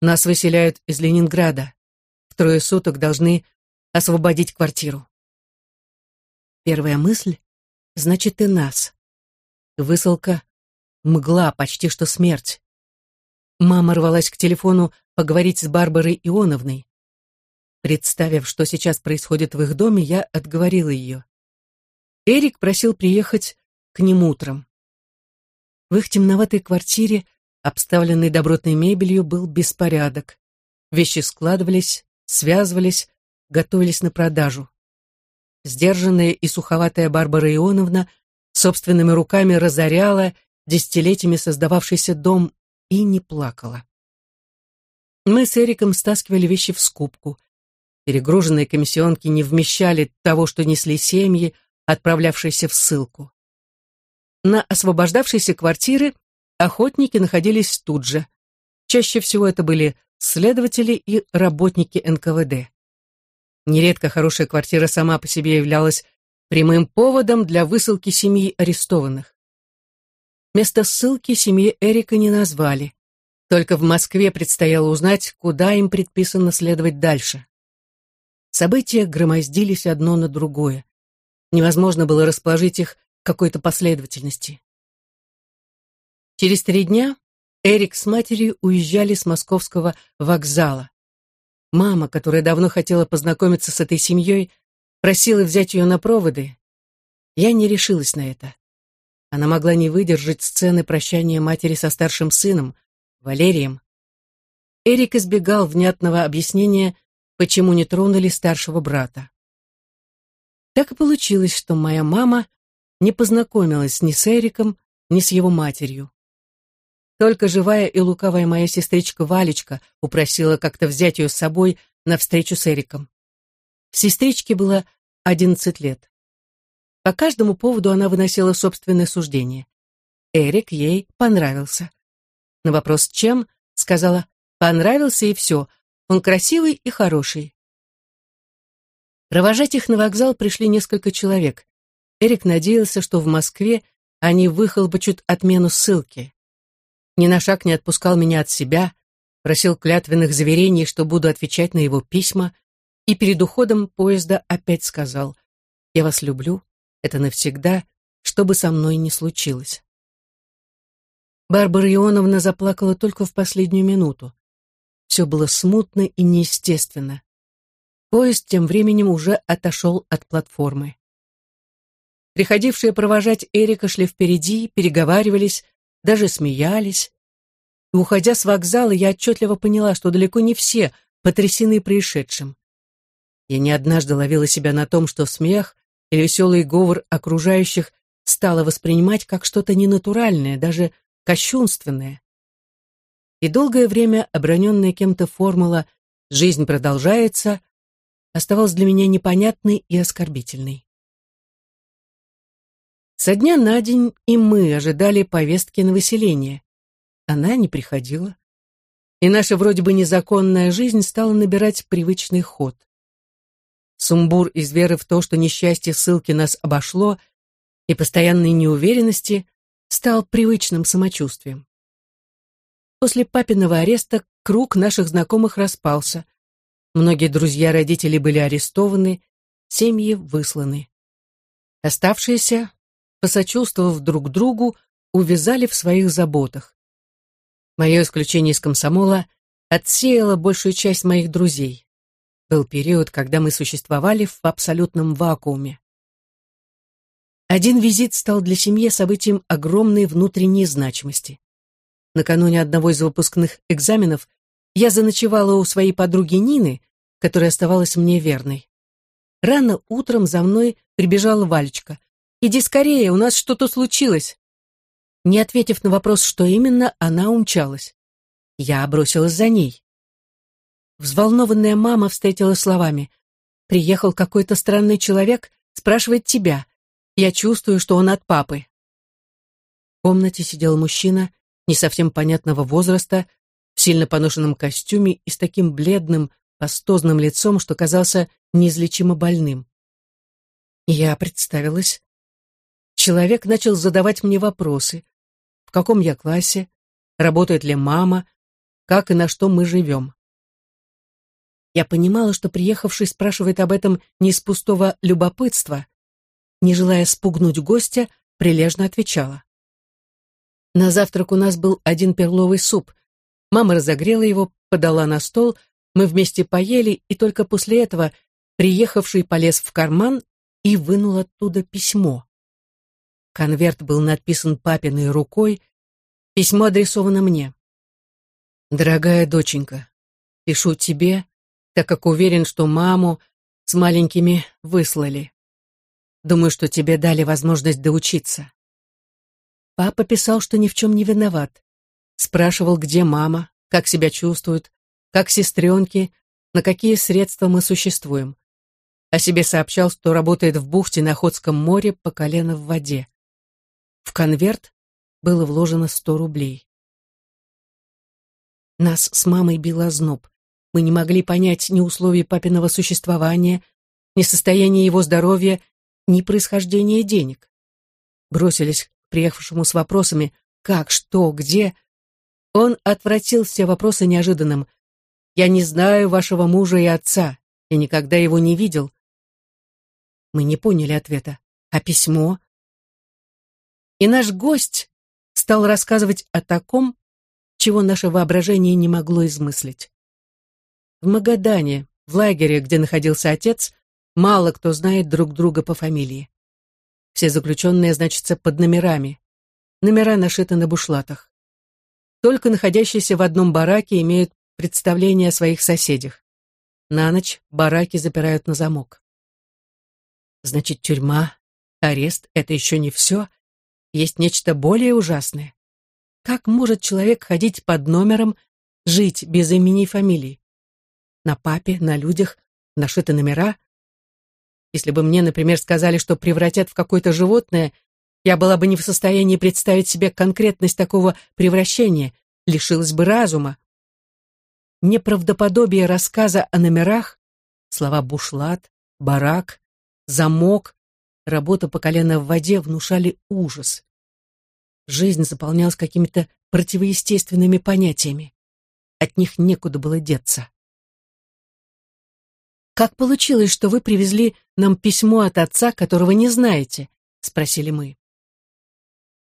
Нас выселяют из Ленинграда. В трое суток должны освободить квартиру. Первая мысль — значит и нас. Высылка — мгла, почти что смерть. Мама рвалась к телефону поговорить с Барбарой Ионовной. Представив, что сейчас происходит в их доме, я отговорила ее. Эрик просил приехать к ним утром. В их темноватой квартире, обставленной добротной мебелью, был беспорядок. Вещи складывались, связывались, готовились на продажу. Сдержанная и суховатая Барбара Ионовна собственными руками разоряла десятилетиями создававшийся дом и не плакала. Мы с Эриком стаскивали вещи в скупку. Перегруженные комиссионки не вмещали того, что несли семьи, отправлявшиеся в ссылку. На освобождавшейся квартиры охотники находились тут же. Чаще всего это были следователи и работники НКВД. Нередко хорошая квартира сама по себе являлась прямым поводом для высылки семьи арестованных. Место ссылки семьи Эрика не назвали. Только в Москве предстояло узнать, куда им предписано следовать дальше. События громоздились одно на другое. Невозможно было расположить их в какой-то последовательности. Через три дня Эрик с матерью уезжали с московского вокзала. Мама, которая давно хотела познакомиться с этой семьей, просила взять ее на проводы. Я не решилась на это. Она могла не выдержать сцены прощания матери со старшим сыном, Валерием. Эрик избегал внятного объяснения, почему не тронули старшего брата. Так и получилось, что моя мама не познакомилась ни с Эриком, ни с его матерью. Только живая и лукавая моя сестричка Валечка упросила как-то взять ее с собой на встречу с Эриком. Сестричке было одиннадцать лет. По каждому поводу она выносила собственное суждение. Эрик ей понравился. На вопрос «чем?» сказала «понравился и все, он красивый и хороший». Провожать их на вокзал пришли несколько человек. Эрик надеялся, что в Москве они выхлопочут отмену ссылки. Ни на шаг не отпускал меня от себя, просил клятвенных заверений, что буду отвечать на его письма, и перед уходом поезда опять сказал «Я вас люблю, это навсегда, что бы со мной ни случилось». Барбара Ионовна заплакала только в последнюю минуту. Все было смутно и неестественно. Поезд тем временем уже отошел от платформы. Приходившие провожать Эрика шли впереди, переговаривались, даже смеялись. И, уходя с вокзала, я отчетливо поняла, что далеко не все потрясены происшедшим. Я не однажды ловила себя на том, что смех или веселый говор окружающих стала воспринимать как что-то ненатуральное, даже кощунственное. И долгое время оброненная кем-то формула «жизнь продолжается» оставалась для меня непонятной и оскорбительной. Со дня на день и мы ожидали повестки на выселение. Она не приходила. И наша вроде бы незаконная жизнь стала набирать привычный ход. Сумбур из веры в то, что несчастье ссылки нас обошло, и постоянной неуверенности стал привычным самочувствием. После папиного ареста круг наших знакомых распался. Многие друзья родителей были арестованы, семьи высланы. Оставшиеся, посочувствовав друг другу, увязали в своих заботах. Мое исключение из комсомола отсеяло большую часть моих друзей. Был период, когда мы существовали в абсолютном вакууме. Один визит стал для семьи событием огромной внутренней значимости. Накануне одного из выпускных экзаменов я заночевала у своей подруги Нины, которая оставалась мне верной. Рано утром за мной прибежала Валечка. «Иди скорее, у нас что-то случилось!» Не ответив на вопрос, что именно, она умчалась. Я бросилась за ней. Взволнованная мама встретила словами. «Приехал какой-то странный человек, спрашивает тебя. Я чувствую, что он от папы». В комнате сидел мужчина не совсем понятного возраста, в сильно поношенном костюме и с таким бледным, пастозным лицом, что казался неизлечимо больным. Я представилась. Человек начал задавать мне вопросы. В каком я классе? Работает ли мама? Как и на что мы живем? Я понимала, что приехавший спрашивает об этом не из пустого любопытства. Не желая спугнуть гостя, прилежно отвечала. На завтрак у нас был один перловый суп. Мама разогрела его, подала на стол, мы вместе поели, и только после этого приехавший полез в карман и вынул оттуда письмо. Конверт был надписан папиной рукой, письмо адресовано мне. «Дорогая доченька, пишу тебе, так как уверен, что маму с маленькими выслали. Думаю, что тебе дали возможность доучиться. Папа писал, что ни в чем не виноват. Спрашивал, где мама, как себя чувствует, как сестренки, на какие средства мы существуем. О себе сообщал, что работает в бухте на Охотском море по колено в воде. В конверт было вложено сто рублей. Нас с мамой бил озноб. Мы не могли понять ни условий папиного существования, ни состояния его здоровья, ни происхождения денег. Бросились к приехавшему с вопросами «как», «что», «где». Он отвратил все вопросы неожиданным. «Я не знаю вашего мужа и отца, и никогда его не видел». Мы не поняли ответа. А письмо? И наш гость стал рассказывать о таком, чего наше воображение не могло измыслить. В Магадане, в лагере, где находился отец, мало кто знает друг друга по фамилии. Все заключенные значатся под номерами. Номера нашиты на бушлатах. Только находящиеся в одном бараке имеют представление о своих соседях. На ночь бараки запирают на замок. Значит, тюрьма, арест — это еще не все. Есть нечто более ужасное. Как может человек ходить под номером, жить без имени и фамилии? На папе, на людях, нашиты номера. Если бы мне, например, сказали, что превратят в какое-то животное, я была бы не в состоянии представить себе конкретность такого превращения, лишилась бы разума. Неправдоподобие рассказа о номерах, слова «бушлат», «барак», «замок», работа по колено в воде внушали ужас. Жизнь заполнялась какими-то противоестественными понятиями. От них некуда было деться. «Как получилось, что вы привезли нам письмо от отца, которого не знаете?» — спросили мы.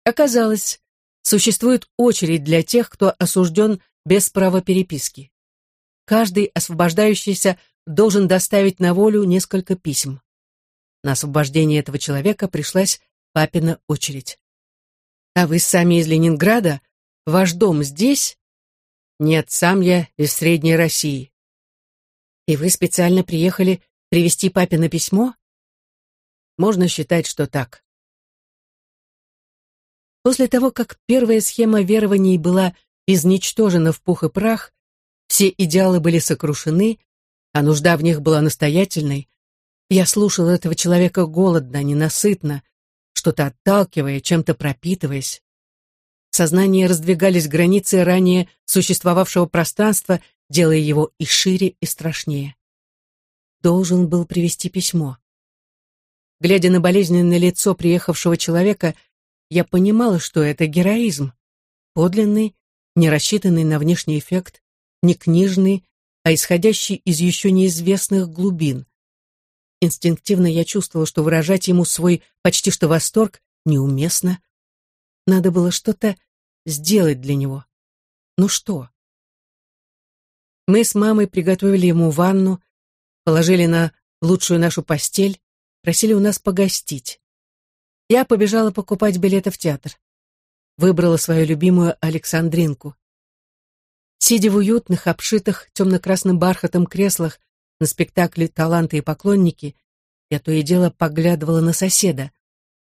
Оказалось, существует очередь для тех, кто осужден без права переписки. Каждый освобождающийся должен доставить на волю несколько писем. На освобождение этого человека пришлась папина очередь. «А вы сами из Ленинграда? Ваш дом здесь?» «Нет, сам я из Средней России». И вы специально приехали привезти папе на письмо? Можно считать, что так. После того, как первая схема верований была изничтожена в пух и прах, все идеалы были сокрушены, а нужда в них была настоятельной, я слушала этого человека голодно, ненасытно, что-то отталкивая, чем-то пропитываясь. В сознании раздвигались границы ранее существовавшего пространства, делая его и шире, и страшнее. Должен был привести письмо. Глядя на болезненное лицо приехавшего человека, я понимала, что это героизм. Подлинный, не рассчитанный на внешний эффект, не книжный, а исходящий из еще неизвестных глубин. Инстинктивно я чувствовала, что выражать ему свой почти что восторг неуместно. Надо было что-то сделать для него. Ну что? Мы с мамой приготовили ему ванну, положили на лучшую нашу постель, просили у нас погостить. Я побежала покупать билеты в театр. Выбрала свою любимую Александринку. Сидя в уютных, обшитых темно-красным бархатом креслах на спектакле «Таланты и поклонники», я то и дело поглядывала на соседа.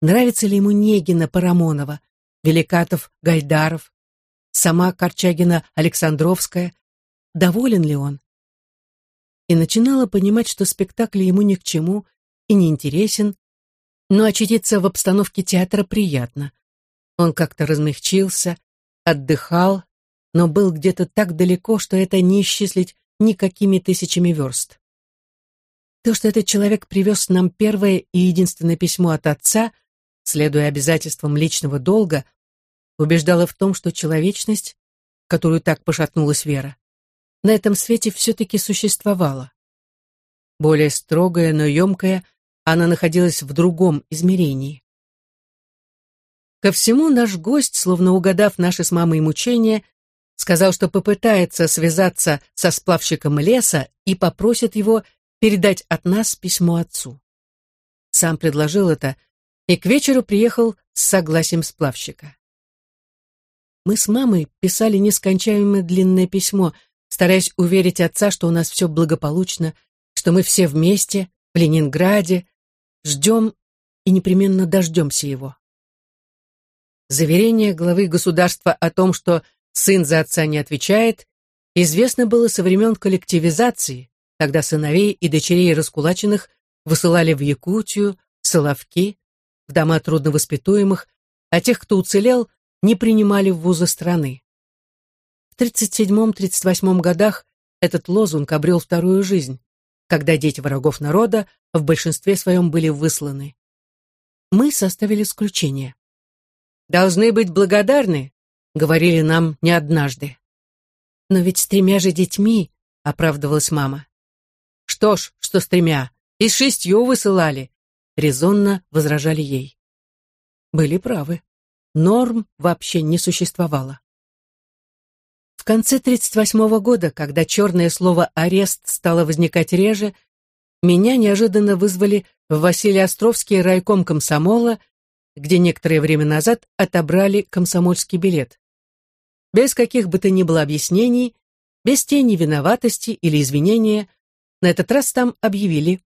Нравится ли ему Негина Парамонова, Великатов Гайдаров, сама Корчагина Александровская, доволен ли он? И начинала понимать, что спектакль ему ни к чему и не интересен, но очутиться в обстановке театра приятно. Он как-то размягчился, отдыхал, но был где-то так далеко, что это не исчислить никакими тысячами верст. То, что этот человек привез нам первое и единственное письмо от отца, следуя обязательствам личного долга, убеждало в том, что человечность, которую так пошатнулась Вера, на этом свете все-таки существовала. Более строгая, но емкая, она находилась в другом измерении. Ко всему наш гость, словно угадав наши с мамой мучения, сказал, что попытается связаться со сплавщиком леса и попросит его передать от нас письмо отцу. Сам предложил это и к вечеру приехал с согласием сплавщика. Мы с мамой писали нескончаемое длинное письмо, стараясь уверить отца, что у нас все благополучно, что мы все вместе, в Ленинграде, ждем и непременно дождемся его. Заверение главы государства о том, что сын за отца не отвечает, известно было со времен коллективизации, когда сыновей и дочерей раскулаченных высылали в Якутию, Соловки, в дома трудновоспитуемых, а тех, кто уцелел, не принимали в вузы страны. В 1937-1938 годах этот лозунг обрел вторую жизнь, когда дети врагов народа в большинстве своем были высланы. Мы составили исключение. «Должны быть благодарны», — говорили нам не однажды. «Но ведь с тремя же детьми», — оправдывалась мама. «Что ж, что с тремя, и с шестью высылали», — резонно возражали ей. Были правы. Норм вообще не существовало. В конце 1938 года, когда черное слово «арест» стало возникать реже, меня неожиданно вызвали в Василий Островский райком комсомола, где некоторое время назад отобрали комсомольский билет. Без каких бы то ни было объяснений, без тени виноватости или извинения, на этот раз там объявили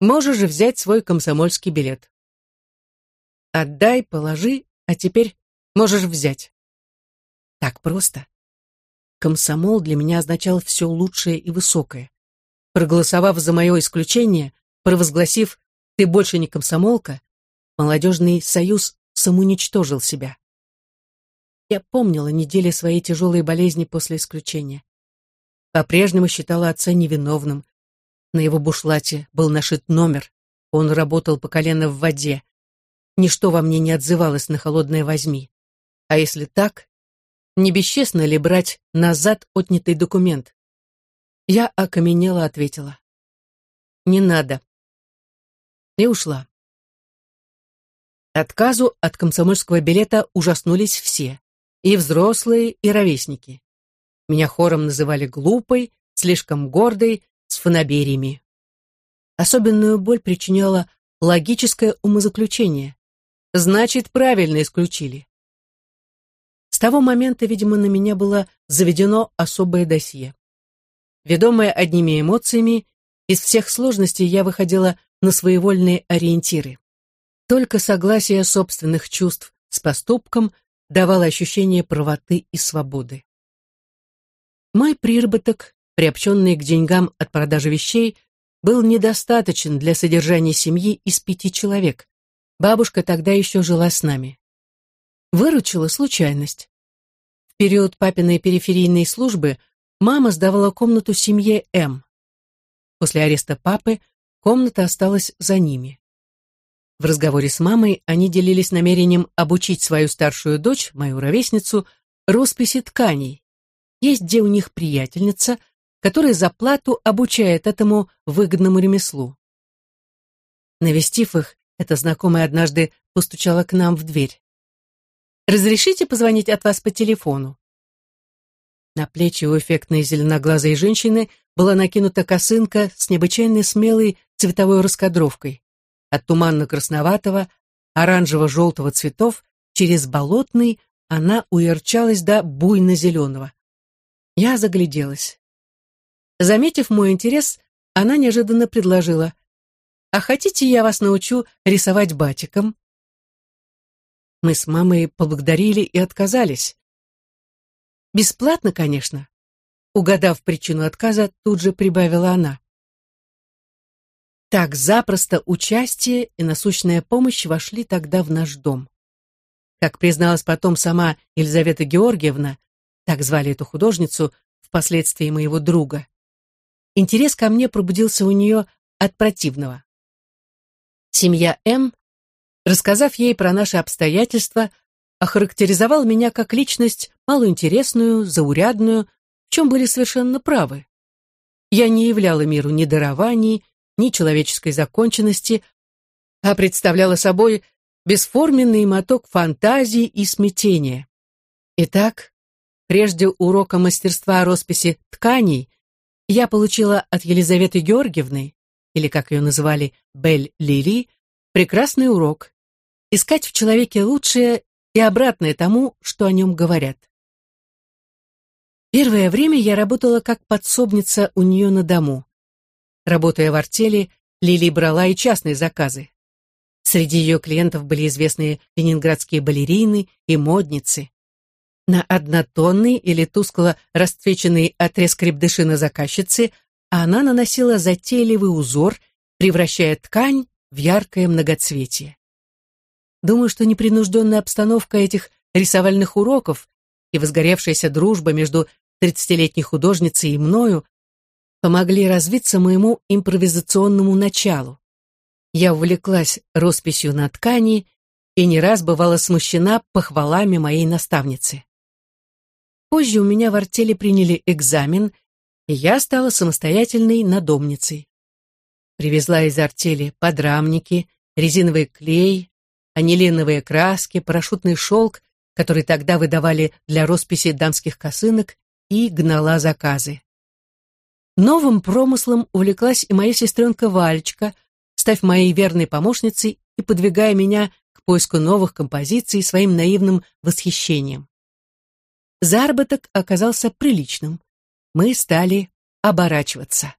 «Можешь же взять свой комсомольский билет». «Отдай, положи, а теперь можешь взять». Так просто. Комсомол для меня означал все лучшее и высокое. Проголосовав за мое исключение, провозгласив «ты больше не комсомолка», молодежный союз самоуничтожил себя. Я помнила недели своей тяжелой болезни после исключения. По-прежнему считала отца невиновным, на его бушлате был нашит номер. Он работал по колено в воде. Ничто во мне не отзывалось на холодное «возьми». А если так, не бесчестно ли брать назад отнятый документ? Я окаменела ответила. Не надо. И ушла. Отказу от комсомольского билета ужаснулись все. И взрослые, и ровесники. Меня хором называли глупой, слишком гордой, с фанабериями. Особенную боль причиняло логическое умозаключение. Значит, правильно исключили. Того момента, видимо, на меня было заведено особое досье. Ведомая одними эмоциями, из всех сложностей я выходила на своевольные ориентиры. Только согласие собственных чувств с поступком давало ощущение правоты и свободы. Мой приработок, приобщенный к деньгам от продажи вещей, был недостаточен для содержания семьи из пяти человек. Бабушка тогда еще жила с нами. Выручила случайность. Период папиной периферийной службы мама сдавала комнату семье М. После ареста папы комната осталась за ними. В разговоре с мамой они делились намерением обучить свою старшую дочь, мою ровесницу, росписи тканей. Есть где у них приятельница, которая за плату обучает этому выгодному ремеслу. Навестив их, эта знакомая однажды постучала к нам в дверь. «Разрешите позвонить от вас по телефону?» На плечи у эффектной зеленоглазой женщины была накинута косынка с необычайно смелой цветовой раскадровкой от туманно-красноватого, оранжево-желтого цветов через болотный она уярчалась до буйно-зеленого. Я загляделась. Заметив мой интерес, она неожиданно предложила, «А хотите, я вас научу рисовать батиком?» Мы с мамой поблагодарили и отказались. Бесплатно, конечно. Угадав причину отказа, тут же прибавила она. Так запросто участие и насущная помощь вошли тогда в наш дом. Как призналась потом сама Елизавета Георгиевна, так звали эту художницу, впоследствии моего друга, интерес ко мне пробудился у нее от противного. Семья М, рассказав ей про наши обстоятельства, охарактеризовал меня как личность малоинтересную, заурядную, в чем были совершенно правы. Я не являла миру ни дарований, ни человеческой законченности, а представляла собой бесформенный моток фантазии и смятения. Итак, прежде урока мастерства росписи тканей я получила от Елизаветы Георгиевны, или, как ее называли, Бель Лили, прекрасный урок — искать в человеке лучшее и обратное тому, что о нем говорят. Первое время я работала как подсобница у нее на дому. Работая в артели, Лили брала и частные заказы. Среди ее клиентов были известные ленинградские балерины и модницы. На однотонный или тускло расцвеченный отрез крепдышина заказчицы она наносила затейливый узор, превращая ткань в яркое многоцветие. Думаю, что непринужденная обстановка этих рисовальных уроков и возгоревшаяся дружба между тридцатилетней художницей и мною помогли развиться моему импровизационному началу. Я увлеклась росписью на ткани и не раз бывала смущена похвалами моей наставницы. Позже у меня в артели приняли экзамен, и я стала самостоятельной надомницей. Привезла из артели подрамники, резиновый клей, анилиновые краски, парашютный шелк, который тогда выдавали для росписи дамских косынок, и гнала заказы. Новым промыслом увлеклась и моя сестренка Валечка, став моей верной помощницей и подвигая меня к поиску новых композиций своим наивным восхищением. Заработок оказался приличным. Мы стали оборачиваться.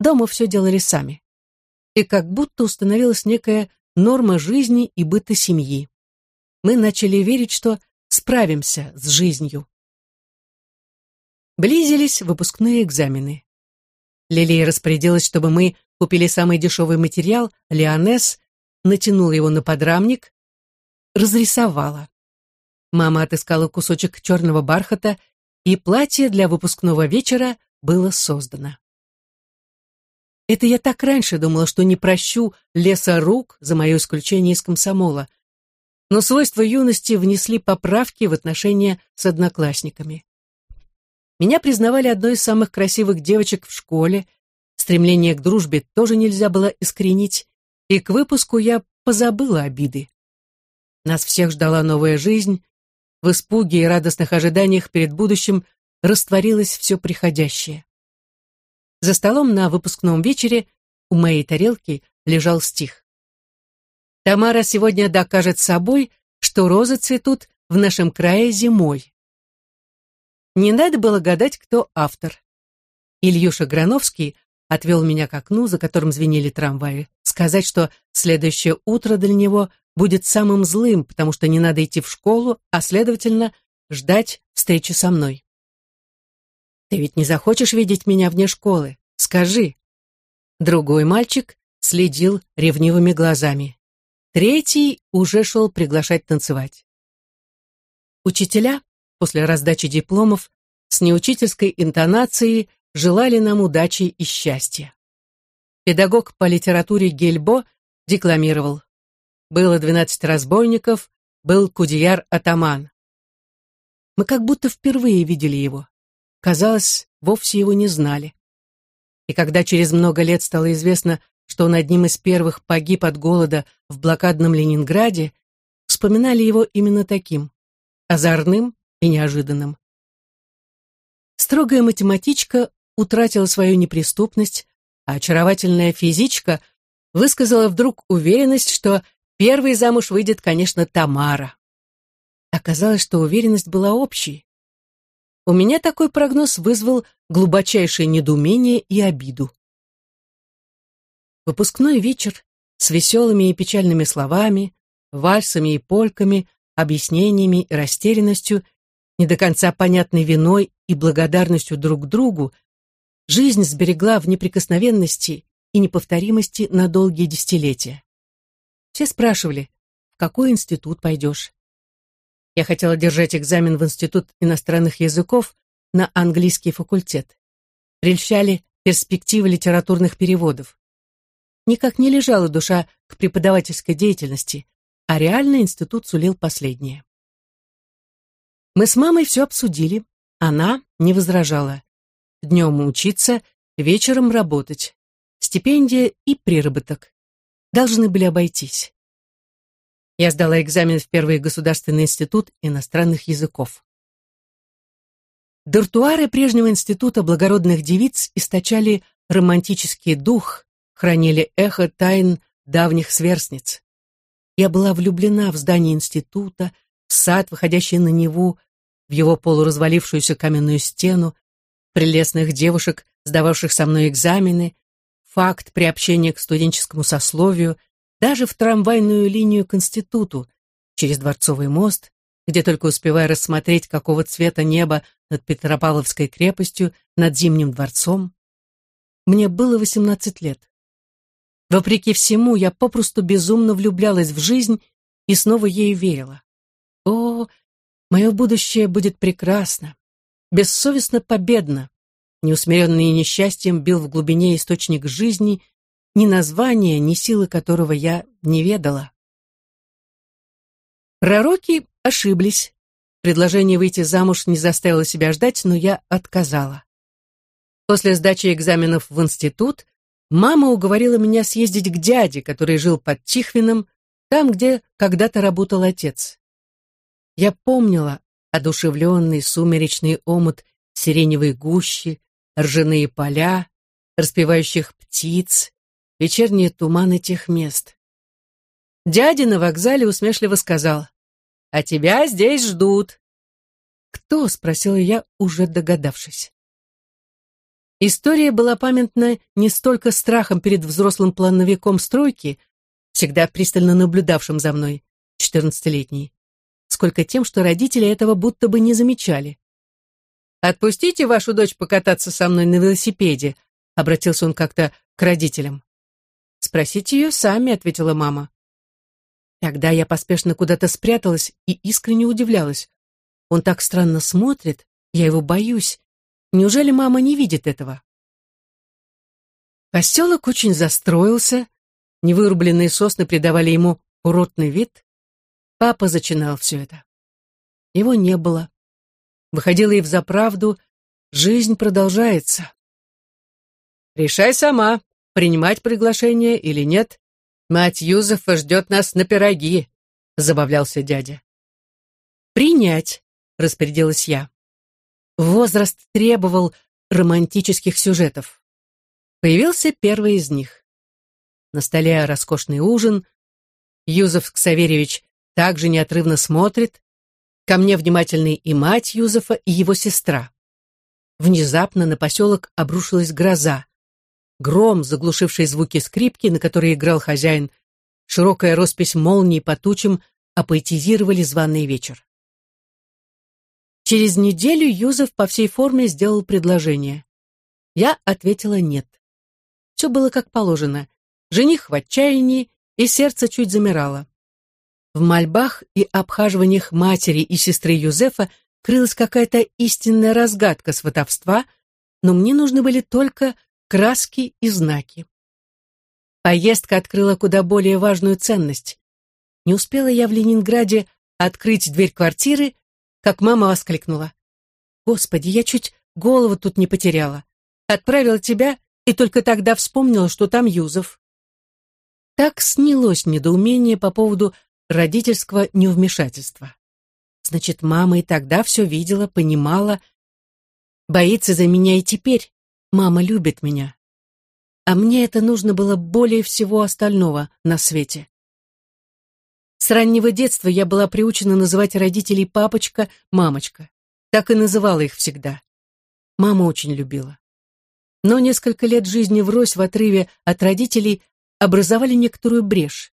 Дома все делали сами. И как будто установилась некая норма жизни и быта семьи. Мы начали верить, что справимся с жизнью. Близились выпускные экзамены. Лилия распорядилась, чтобы мы купили самый дешевый материал, леонес, натянула его на подрамник, разрисовала. Мама отыскала кусочек черного бархата, и платье для выпускного вечера было создано. Это я так раньше думала, что не прощу леса рук за мое исключение из комсомола. Но свойства юности внесли поправки в отношения с одноклассниками. Меня признавали одной из самых красивых девочек в школе, стремление к дружбе тоже нельзя было искоренить, и к выпуску я позабыла обиды. Нас всех ждала новая жизнь, в испуге и радостных ожиданиях перед будущим растворилось все приходящее. За столом на выпускном вечере у моей тарелки лежал стих. «Тамара сегодня докажет собой, что розы цветут в нашем крае зимой». Не надо было гадать, кто автор. Ильюша Грановский отвел меня к окну, за которым звенели трамваи, сказать, что следующее утро для него будет самым злым, потому что не надо идти в школу, а, следовательно, ждать встречи со мной. «Ты ведь не захочешь видеть меня вне школы? Скажи». Другой мальчик следил ревнивыми глазами. Третий уже шел приглашать танцевать. Учителя, после раздачи дипломов, с неучительской интонацией желали нам удачи и счастья. Педагог по литературе Гельбо декламировал. Было двенадцать разбойников, был Кудияр-атаман. Мы как будто впервые видели его. Казалось, вовсе его не знали. И когда через много лет стало известно, что он одним из первых погиб от голода в блокадном Ленинграде, вспоминали его именно таким, озорным и неожиданным. Строгая математичка утратила свою неприступность, а очаровательная физичка высказала вдруг уверенность, что первой замуж выйдет, конечно, Тамара. Оказалось, что уверенность была общей. У меня такой прогноз вызвал глубочайшее недоумение и обиду. Выпускной вечер с веселыми и печальными словами, вальсами и польками, объяснениями и растерянностью, не до конца понятной виной и благодарностью друг другу, жизнь сберегла в неприкосновенности и неповторимости на долгие десятилетия. Все спрашивали, в какой институт пойдешь, я хотела держать экзамен в Институт иностранных языков на английский факультет. Прельщали перспективы литературных переводов. Никак не лежала душа к преподавательской деятельности, а реально институт сулил последнее. Мы с мамой все обсудили. Она не возражала. Днем учиться, вечером работать. Стипендия и приработок. Должны были обойтись. Я сдала экзамен в Первый государственный институт иностранных языков. Дартуары прежнего института благородных девиц источали романтический дух, хранили эхо тайн давних сверстниц. Я была влюблена в здание института, в сад, выходящий на Неву, в его полуразвалившуюся каменную стену, прелестных девушек, сдававших со мной экзамены, факт приобщения к студенческому сословию, даже в трамвайную линию к институту, через Дворцовый мост, где только успеваю рассмотреть, какого цвета небо над Петропавловской крепостью, над Зимним дворцом. Мне было 18 лет. Вопреки всему, я попросту безумно влюблялась в жизнь и снова ею верила. О, мое будущее будет прекрасно, бессовестно победно. Неусмиренный несчастьем бил в глубине источник жизни — ни названия, ни силы которого я не ведала. Пророки ошиблись. Предложение выйти замуж не заставило себя ждать, но я отказала. После сдачи экзаменов в институт мама уговорила меня съездить к дяде, который жил под Тихвином, там, где когда-то работал отец. Я помнила одушевленный сумеречный омут сиреневой гущи, ржаные поля, распевающих птиц, вечерние туманы тех мест. Дядя на вокзале усмешливо сказал, «А тебя здесь ждут». «Кто?» — спросила я, уже догадавшись. История была памятна не столько страхом перед взрослым плановиком стройки, всегда пристально наблюдавшим за мной, четырнадцатилетней, сколько тем, что родители этого будто бы не замечали. «Отпустите вашу дочь покататься со мной на велосипеде», — обратился он как-то к родителям. «Спросите ее сами», — ответила мама. Тогда я поспешно куда-то спряталась и искренне удивлялась. Он так странно смотрит, я его боюсь. Неужели мама не видит этого? Поселок очень застроился, невырубленные сосны придавали ему уродный вид. Папа зачинал все это. Его не было. Выходила и взаправду, жизнь продолжается. «Решай сама», принимать приглашение или нет. Мать Юзефа ждет нас на пироги», — забавлялся дядя. «Принять», — распорядилась я. Возраст требовал романтических сюжетов. Появился первый из них. На столе роскошный ужин. Юзеф Ксаверевич также неотрывно смотрит. Ко мне внимательны и мать Юзефа, и его сестра. Внезапно на поселок обрушилась гроза. Гром, заглушивший звуки скрипки, на которой играл хозяин, широкая роспись молний по тучам апоэтизировали званый вечер. Через неделю Юзеф по всей форме сделал предложение. Я ответила «нет». Все было как положено. Жених в отчаянии, и сердце чуть замирало. В мольбах и обхаживаниях матери и сестры Юзефа крылась какая-то истинная разгадка сватовства, но мне нужны были только краски и знаки. Поездка открыла куда более важную ценность. Не успела я в Ленинграде открыть дверь квартиры, как мама воскликнула. «Господи, я чуть голову тут не потеряла. Отправила тебя и только тогда вспомнила, что там Юзов». Так снялось недоумение по поводу родительского невмешательства. Значит, мама и тогда все видела, понимала. Боится за меня и теперь. Мама любит меня. А мне это нужно было более всего остального на свете. С раннего детства я была приучена называть родителей папочка, мамочка. Так и называла их всегда. Мама очень любила. Но несколько лет жизни врозь в отрыве от родителей образовали некоторую брешь.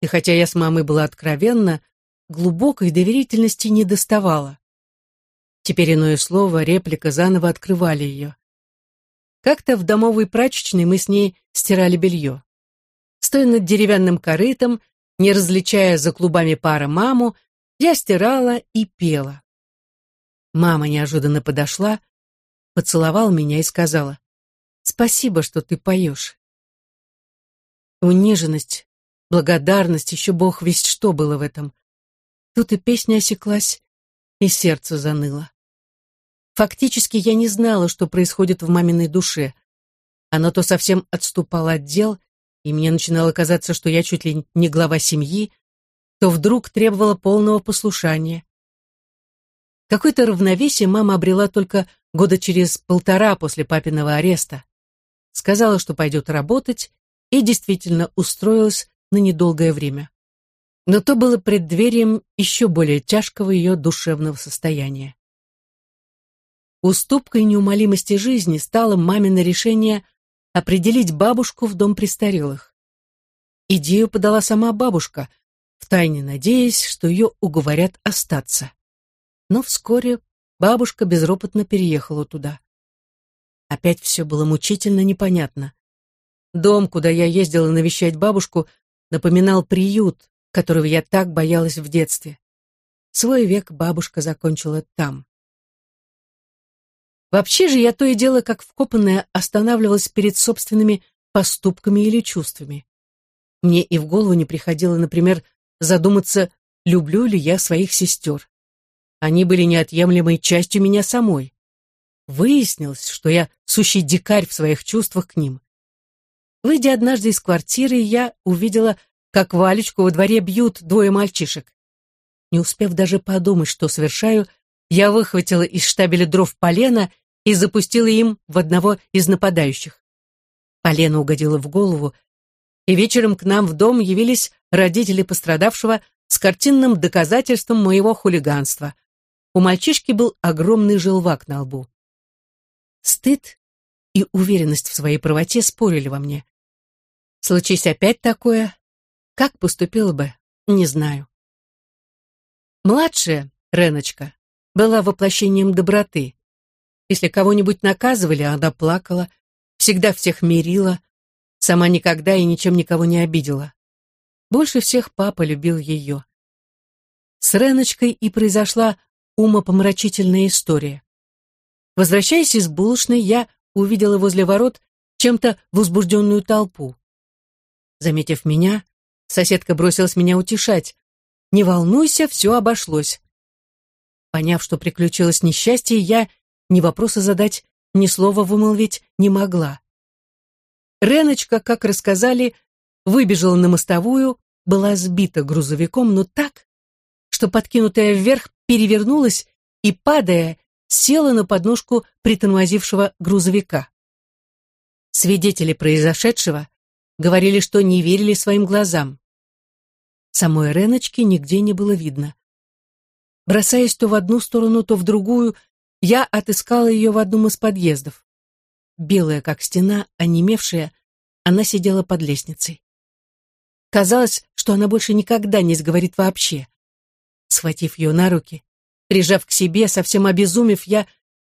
И хотя я с мамой была откровенна, глубокой доверительности не доставала. Теперь иное слово, реплика заново открывали ее. Как-то в домовой прачечной мы с ней стирали белье. Стоя над деревянным корытом, не различая за клубами пара маму, я стирала и пела. Мама неожиданно подошла, поцеловала меня и сказала, «Спасибо, что ты поешь». Униженность, благодарность, еще бог весть что было в этом. Тут и песня осеклась, и сердце заныло. Фактически я не знала, что происходит в маминой душе. Она то совсем отступала от дел, и мне начинало казаться, что я чуть ли не глава семьи, то вдруг требовала полного послушания. Какое-то равновесие мама обрела только года через полтора после папиного ареста. Сказала, что пойдет работать, и действительно устроилась на недолгое время. Но то было преддверием еще более тяжкого ее душевного состояния. Уступкой неумолимости жизни стало мамино решение определить бабушку в дом престарелых. Идею подала сама бабушка, втайне надеясь, что ее уговорят остаться. Но вскоре бабушка безропотно переехала туда. Опять все было мучительно непонятно. Дом, куда я ездила навещать бабушку, напоминал приют, которого я так боялась в детстве. Свой век бабушка закончила там. Вообще же я то и дело, как вкопанная, останавливалась перед собственными поступками или чувствами. Мне и в голову не приходило, например, задуматься, люблю ли я своих сестер. Они были неотъемлемой частью меня самой. Выяснилось, что я сущий дикарь в своих чувствах к ним. Выйдя однажды из квартиры, я увидела, как Валечку во дворе бьют двое мальчишек. Не успев даже подумать, что совершаю, я выхватила из штабеля дров полено и запустила им в одного из нападающих. Полено угодило в голову, и вечером к нам в дом явились родители пострадавшего с картинным доказательством моего хулиганства. У мальчишки был огромный желвак на лбу. Стыд и уверенность в своей правоте спорили во мне. Случись опять такое, как поступила бы, не знаю. Младшая, Реночка, была воплощением доброты. Если кого-нибудь наказывали, она плакала, всегда всех мирила, сама никогда и ничем никого не обидела. Больше всех папа любил ее. С Реночкой и произошла умопомрачительная история. Возвращаясь из булочной, я увидела возле ворот чем-то возбужденную толпу. Заметив меня, соседка бросилась меня утешать. «Не волнуйся, все обошлось». Поняв, что приключилось несчастье, я ни вопроса задать, ни слова вымолвить не могла. Реночка, как рассказали, выбежала на мостовую, была сбита грузовиком, но так, что подкинутая вверх перевернулась и, падая, села на подножку притормозившего грузовика. Свидетели произошедшего Говорили, что не верили своим глазам. Самой Реночки нигде не было видно. Бросаясь то в одну сторону, то в другую, я отыскала ее в одном из подъездов. Белая, как стена, онемевшая, она сидела под лестницей. Казалось, что она больше никогда не сговорит вообще. Схватив ее на руки, прижав к себе, совсем обезумев, я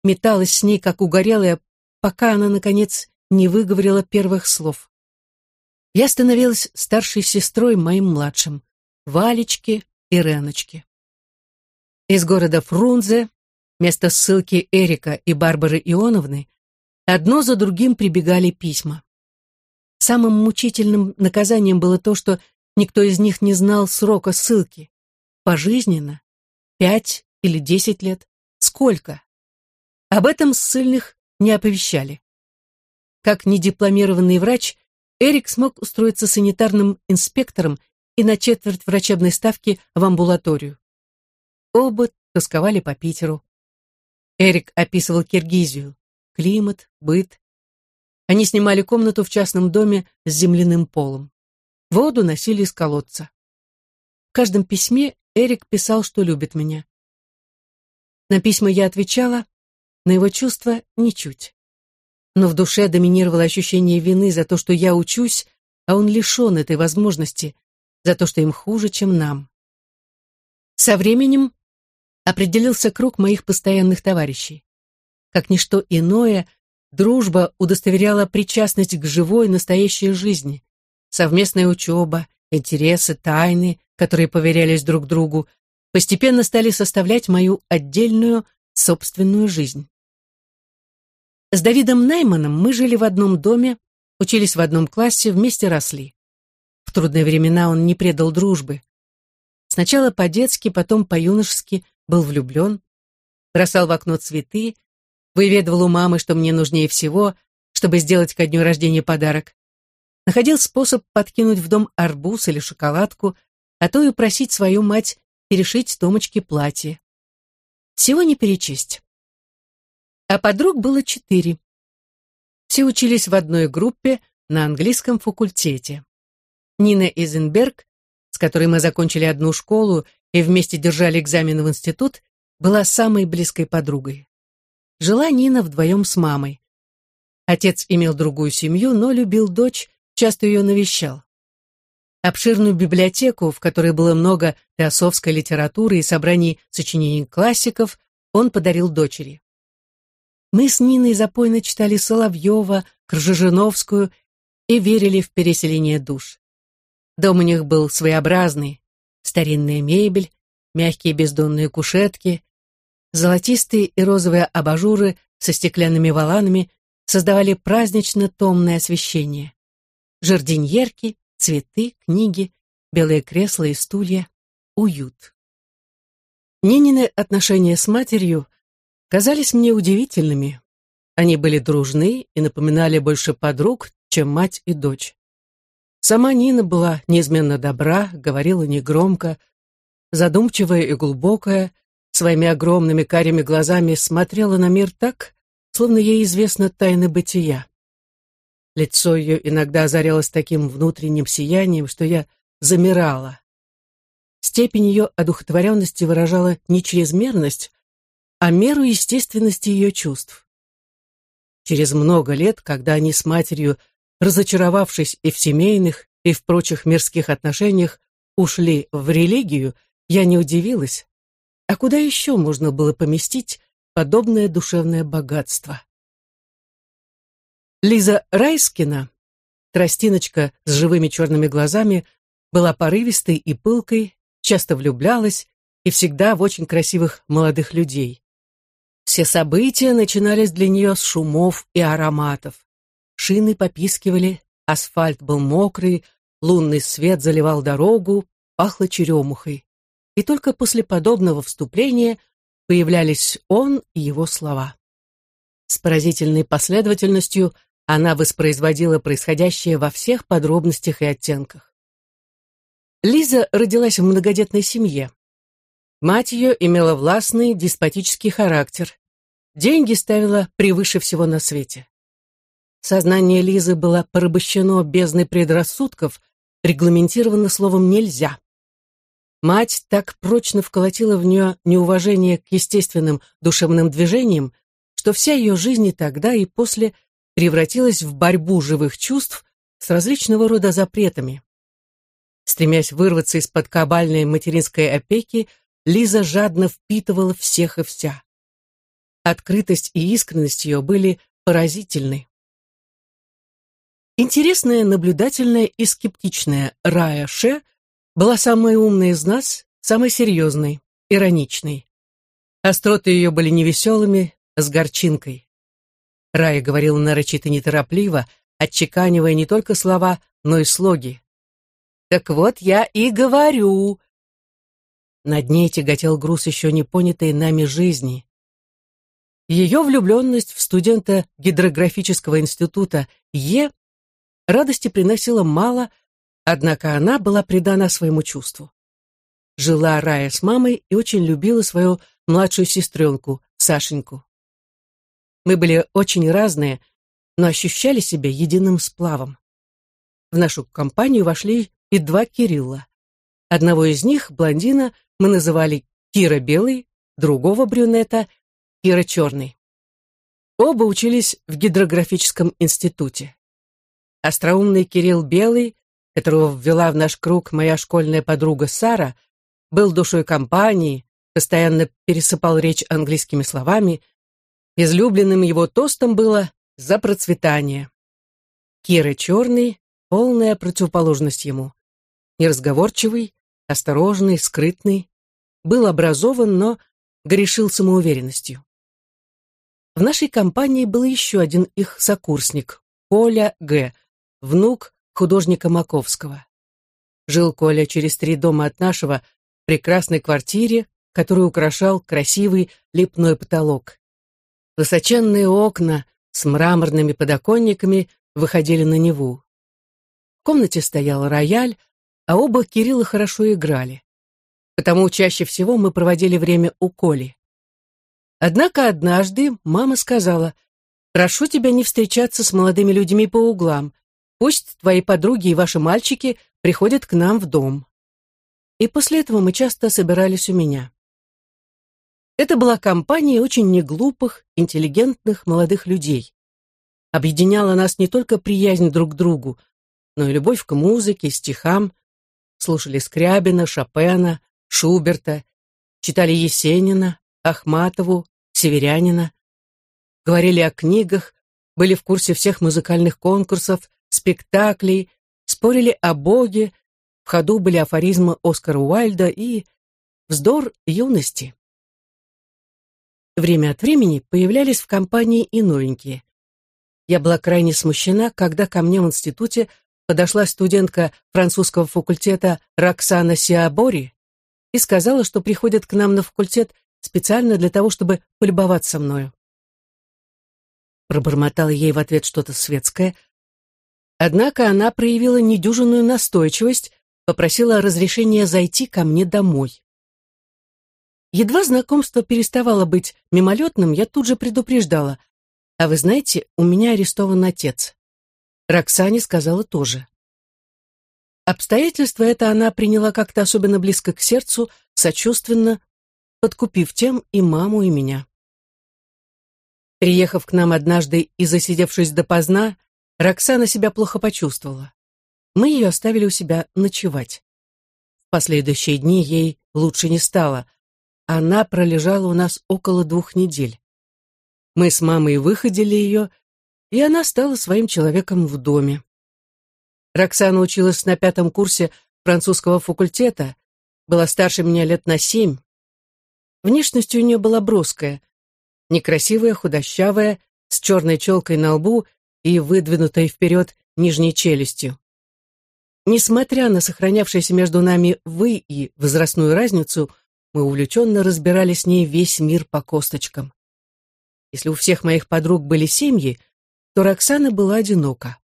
металась с ней, как угорелая, пока она, наконец, не выговорила первых слов. Я становилась старшей сестрой моим младшим, Валечке и Реночке. Из города Фрунзе, место ссылки Эрика и Барбары Ионовны, одно за другим прибегали письма. Самым мучительным наказанием было то, что никто из них не знал срока ссылки. Пожизненно? Пять или десять лет? Сколько? Об этом ссыльных не оповещали. Как недипломированный врач, Эрик смог устроиться санитарным инспектором и на четверть врачебной ставки в амбулаторию. Оба тосковали по Питеру. Эрик описывал Киргизию. Климат, быт. Они снимали комнату в частном доме с земляным полом. Воду носили из колодца. В каждом письме Эрик писал, что любит меня. На письма я отвечала, на его чувства ничуть. Но в душе доминировало ощущение вины за то, что я учусь, а он лишен этой возможности, за то, что им хуже, чем нам. Со временем определился круг моих постоянных товарищей. Как ничто иное, дружба удостоверяла причастность к живой, настоящей жизни. Совместная учеба, интересы, тайны, которые поверялись друг другу, постепенно стали составлять мою отдельную собственную жизнь. С Давидом Найманом мы жили в одном доме, учились в одном классе, вместе росли. В трудные времена он не предал дружбы. Сначала по-детски, потом по-юношески был влюблен, бросал в окно цветы, выведывал у мамы, что мне нужнее всего, чтобы сделать ко дню рождения подарок. Находил способ подкинуть в дом арбуз или шоколадку, а то и просить свою мать перешить Томочке платье. Всего не перечесть а подруг было четыре. Все учились в одной группе на английском факультете. Нина Изенберг, с которой мы закончили одну школу и вместе держали экзамены в институт, была самой близкой подругой. Жила Нина вдвоем с мамой. Отец имел другую семью, но любил дочь, часто ее навещал. Обширную библиотеку, в которой было много теософской литературы и собраний сочинений классиков, он подарил дочери. Мы с Ниной запойно читали Соловьева, Кржижиновскую и верили в переселение душ. Дом у них был своеобразный. Старинная мебель, мягкие бездонные кушетки, золотистые и розовые абажуры со стеклянными валанами создавали празднично-томное освещение. Жардиньерки, цветы, книги, белые кресла и стулья, уют. Нинины отношения с матерью казались мне удивительными. Они были дружны и напоминали больше подруг, чем мать и дочь. Сама Нина была неизменно добра, говорила негромко, задумчивая и глубокая, своими огромными карими глазами смотрела на мир так, словно ей известно тайны бытия. Лицо ее иногда озарялось таким внутренним сиянием, что я замирала. Степень ее одухотворенности выражала не чрезмерность, а меру естественности ее чувств. Через много лет, когда они с матерью, разочаровавшись и в семейных, и в прочих мирских отношениях, ушли в религию, я не удивилась. А куда еще можно было поместить подобное душевное богатство? Лиза Райскина, тростиночка с живыми черными глазами, была порывистой и пылкой, часто влюблялась и всегда в очень красивых молодых людей. Все события начинались для нее с шумов и ароматов. Шины попискивали, асфальт был мокрый, лунный свет заливал дорогу, пахло черемухой. И только после подобного вступления появлялись он и его слова. С поразительной последовательностью она воспроизводила происходящее во всех подробностях и оттенках. Лиза родилась в многодетной семье. Мать ее имела властный, деспотический характер. Деньги ставила превыше всего на свете. Сознание Лизы было порабощено бездной предрассудков, регламентировано словом «нельзя». Мать так прочно вколотила в нее неуважение к естественным душевным движениям, что вся ее жизнь и тогда, и после превратилась в борьбу живых чувств с различного рода запретами. Стремясь вырваться из-под кабальной материнской опеки, Лиза жадно впитывала всех и вся. Открытость и искренность ее были поразительны. Интересная, наблюдательная и скептичная Рая Ше была самой умной из нас, самой серьезной, ироничной. Остроты ее были невеселыми, а с горчинкой. Рая говорила нарочито неторопливо, отчеканивая не только слова, но и слоги. «Так вот я и говорю!» Над ней тяготел груз еще не понятой нами жизни. Ее влюбленность в студента гидрографического института Е радости приносила мало, однако она была предана своему чувству. Жила Рая с мамой и очень любила свою младшую сестренку, Сашеньку. Мы были очень разные, но ощущали себя единым сплавом. В нашу компанию вошли и два Кирилла. Одного из них, блондина, мы называли Кира Белый, другого брюнета Кира Черный. Оба учились в гидрографическом институте. Остроумный Кирилл Белый, которого ввела в наш круг моя школьная подруга Сара, был душой компании, постоянно пересыпал речь английскими словами, Излюбленным его тостом было «за процветание». Кира Черный — полная противоположность ему. Неразговорчивый, осторожный, скрытный, был образован, но грешил самоуверенностью. В нашей компании был еще один их сокурсник, Коля Г., внук художника Маковского. Жил Коля через три дома от нашего, в прекрасной квартире, которую украшал красивый лепной потолок. Высоченные окна с мраморными подоконниками выходили на Неву. В комнате стоял рояль, а оба Кирилла хорошо играли. Потому чаще всего мы проводили время у Коли. Однако однажды мама сказала, «Прошу тебя не встречаться с молодыми людьми по углам. Пусть твои подруги и ваши мальчики приходят к нам в дом». И после этого мы часто собирались у меня. Это была компания очень неглупых, интеллигентных молодых людей. Объединяла нас не только приязнь друг к другу, но и любовь к музыке, стихам. Слушали Скрябина, Шопена, Шуберта, читали Есенина, Ахматову, Северянина. Говорили о книгах, были в курсе всех музыкальных конкурсов, спектаклей, спорили о Боге, в ходу были афоризмы Оскара Уайльда и вздор юности. Время от времени появлялись в компании и новенькие. Я была крайне смущена, когда ко мне в институте подошла студентка французского факультета Роксана Сиабори и сказала, что приходит к нам на факультет специально для того, чтобы полюбоваться мною. Пробормотала ей в ответ что-то светское. Однако она проявила недюжинную настойчивость, попросила разрешения зайти ко мне домой. Едва знакомство переставало быть мимолетным, я тут же предупреждала. А вы знаете, у меня арестован отец. Роксане сказала тоже. Обстоятельство это она приняла как-то особенно близко к сердцу, сочувственно, подкупив тем и маму, и меня. Приехав к нам однажды и засидевшись допоздна, Роксана себя плохо почувствовала. Мы ее оставили у себя ночевать. В последующие дни ей лучше не стало, она пролежала у нас около двух недель. Мы с мамой выходили ее, и она стала своим человеком в доме. Роксана училась на пятом курсе французского факультета, была старше меня лет на семь. Внешность у нее была броская, некрасивая, худощавая, с черной челкой на лбу и выдвинутой вперед нижней челюстью. Несмотря на сохранявшееся между нами «вы» и возрастную разницу, мы увлеченно разбирали с ней весь мир по косточкам. Если у всех моих подруг были семьи, то Роксана была одинока.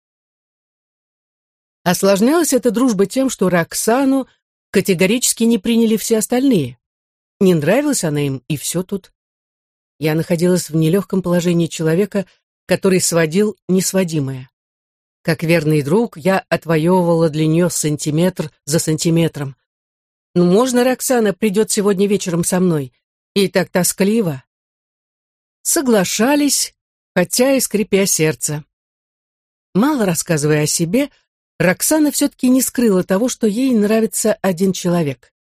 Осложнялась эта дружба тем, что Роксану категорически не приняли все остальные. Не нравилась она им, и все тут. Я находилась в нелегком положении человека, который сводил несводимое. Как верный друг, я отвоевывала для нее сантиметр за сантиметром. «Ну, можно Роксана придет сегодня вечером со мной? Ей так тоскливо». Соглашались, хотя и скрипя сердце. Мало рассказывая о себе, Роксана все-таки не скрыла того, что ей нравится один человек.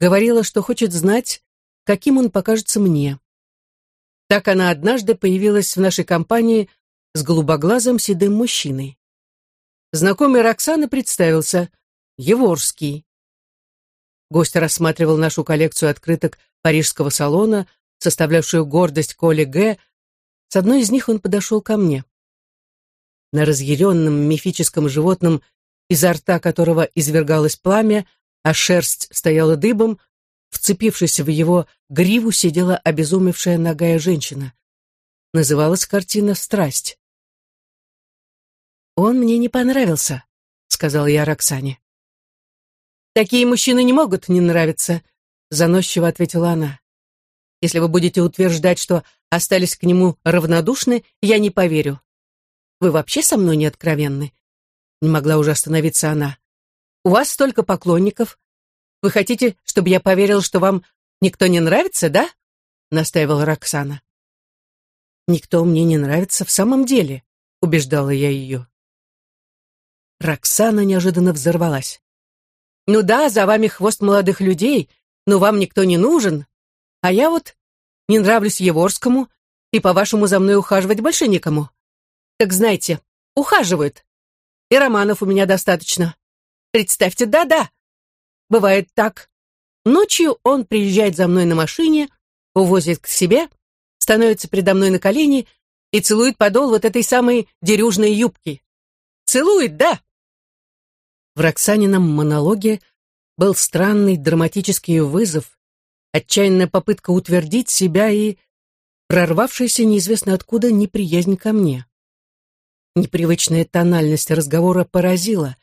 Говорила, что хочет знать, каким он покажется мне. Так она однажды появилась в нашей компании с голубоглазым седым мужчиной. Знакомый Роксаны представился Еворский. Гость рассматривал нашу коллекцию открыток парижского салона, составлявшую гордость Коли Г. С одной из них он подошел ко мне. На разъяренном мифическом животном, изо рта которого извергалось пламя, а шерсть стояла дыбом, вцепившись в его гриву, сидела обезумевшая ногая женщина. Называлась картина «Страсть». «Он мне не понравился», — сказал я Роксане. «Такие мужчины не могут не нравиться», — заносчиво ответила она. «Если вы будете утверждать, что остались к нему равнодушны, я не поверю. Вы вообще со мной не откровенны?» Не могла уже остановиться она. «У вас столько поклонников. Вы хотите, чтобы я поверил, что вам никто не нравится, да?» Настаивала Роксана. «Никто мне не нравится в самом деле», — убеждала я ее. Роксана неожиданно взорвалась. «Ну да, за вами хвост молодых людей, но вам никто не нужен. А я вот не нравлюсь Еворскому, и, по-вашему, за мной ухаживать больше никому. Так знаете, ухаживают. И романов у меня достаточно. Представьте, да-да. Бывает так. Ночью он приезжает за мной на машине, увозит к себе, становится передо мной на колени и целует подол вот этой самой дерюжной юбки. Целует, да. В Роксанином монологе был странный драматический вызов, отчаянная попытка утвердить себя и прорвавшаяся неизвестно откуда неприязнь ко мне. Непривычная тональность разговора поразила.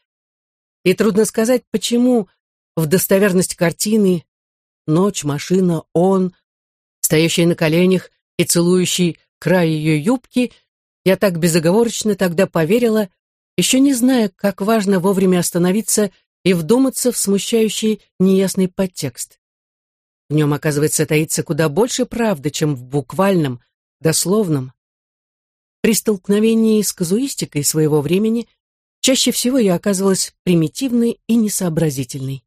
И трудно сказать, почему в достоверность картины ночь, машина, он, стоящий на коленях и целующий край ее юбки, я так безоговорочно тогда поверила, еще не зная, как важно вовремя остановиться и вдуматься в смущающий неясный подтекст. В нем, оказывается, таится куда больше правды, чем в буквальном, дословном. При столкновении с казуистикой своего времени чаще всего я оказывалась примитивной и несообразительной.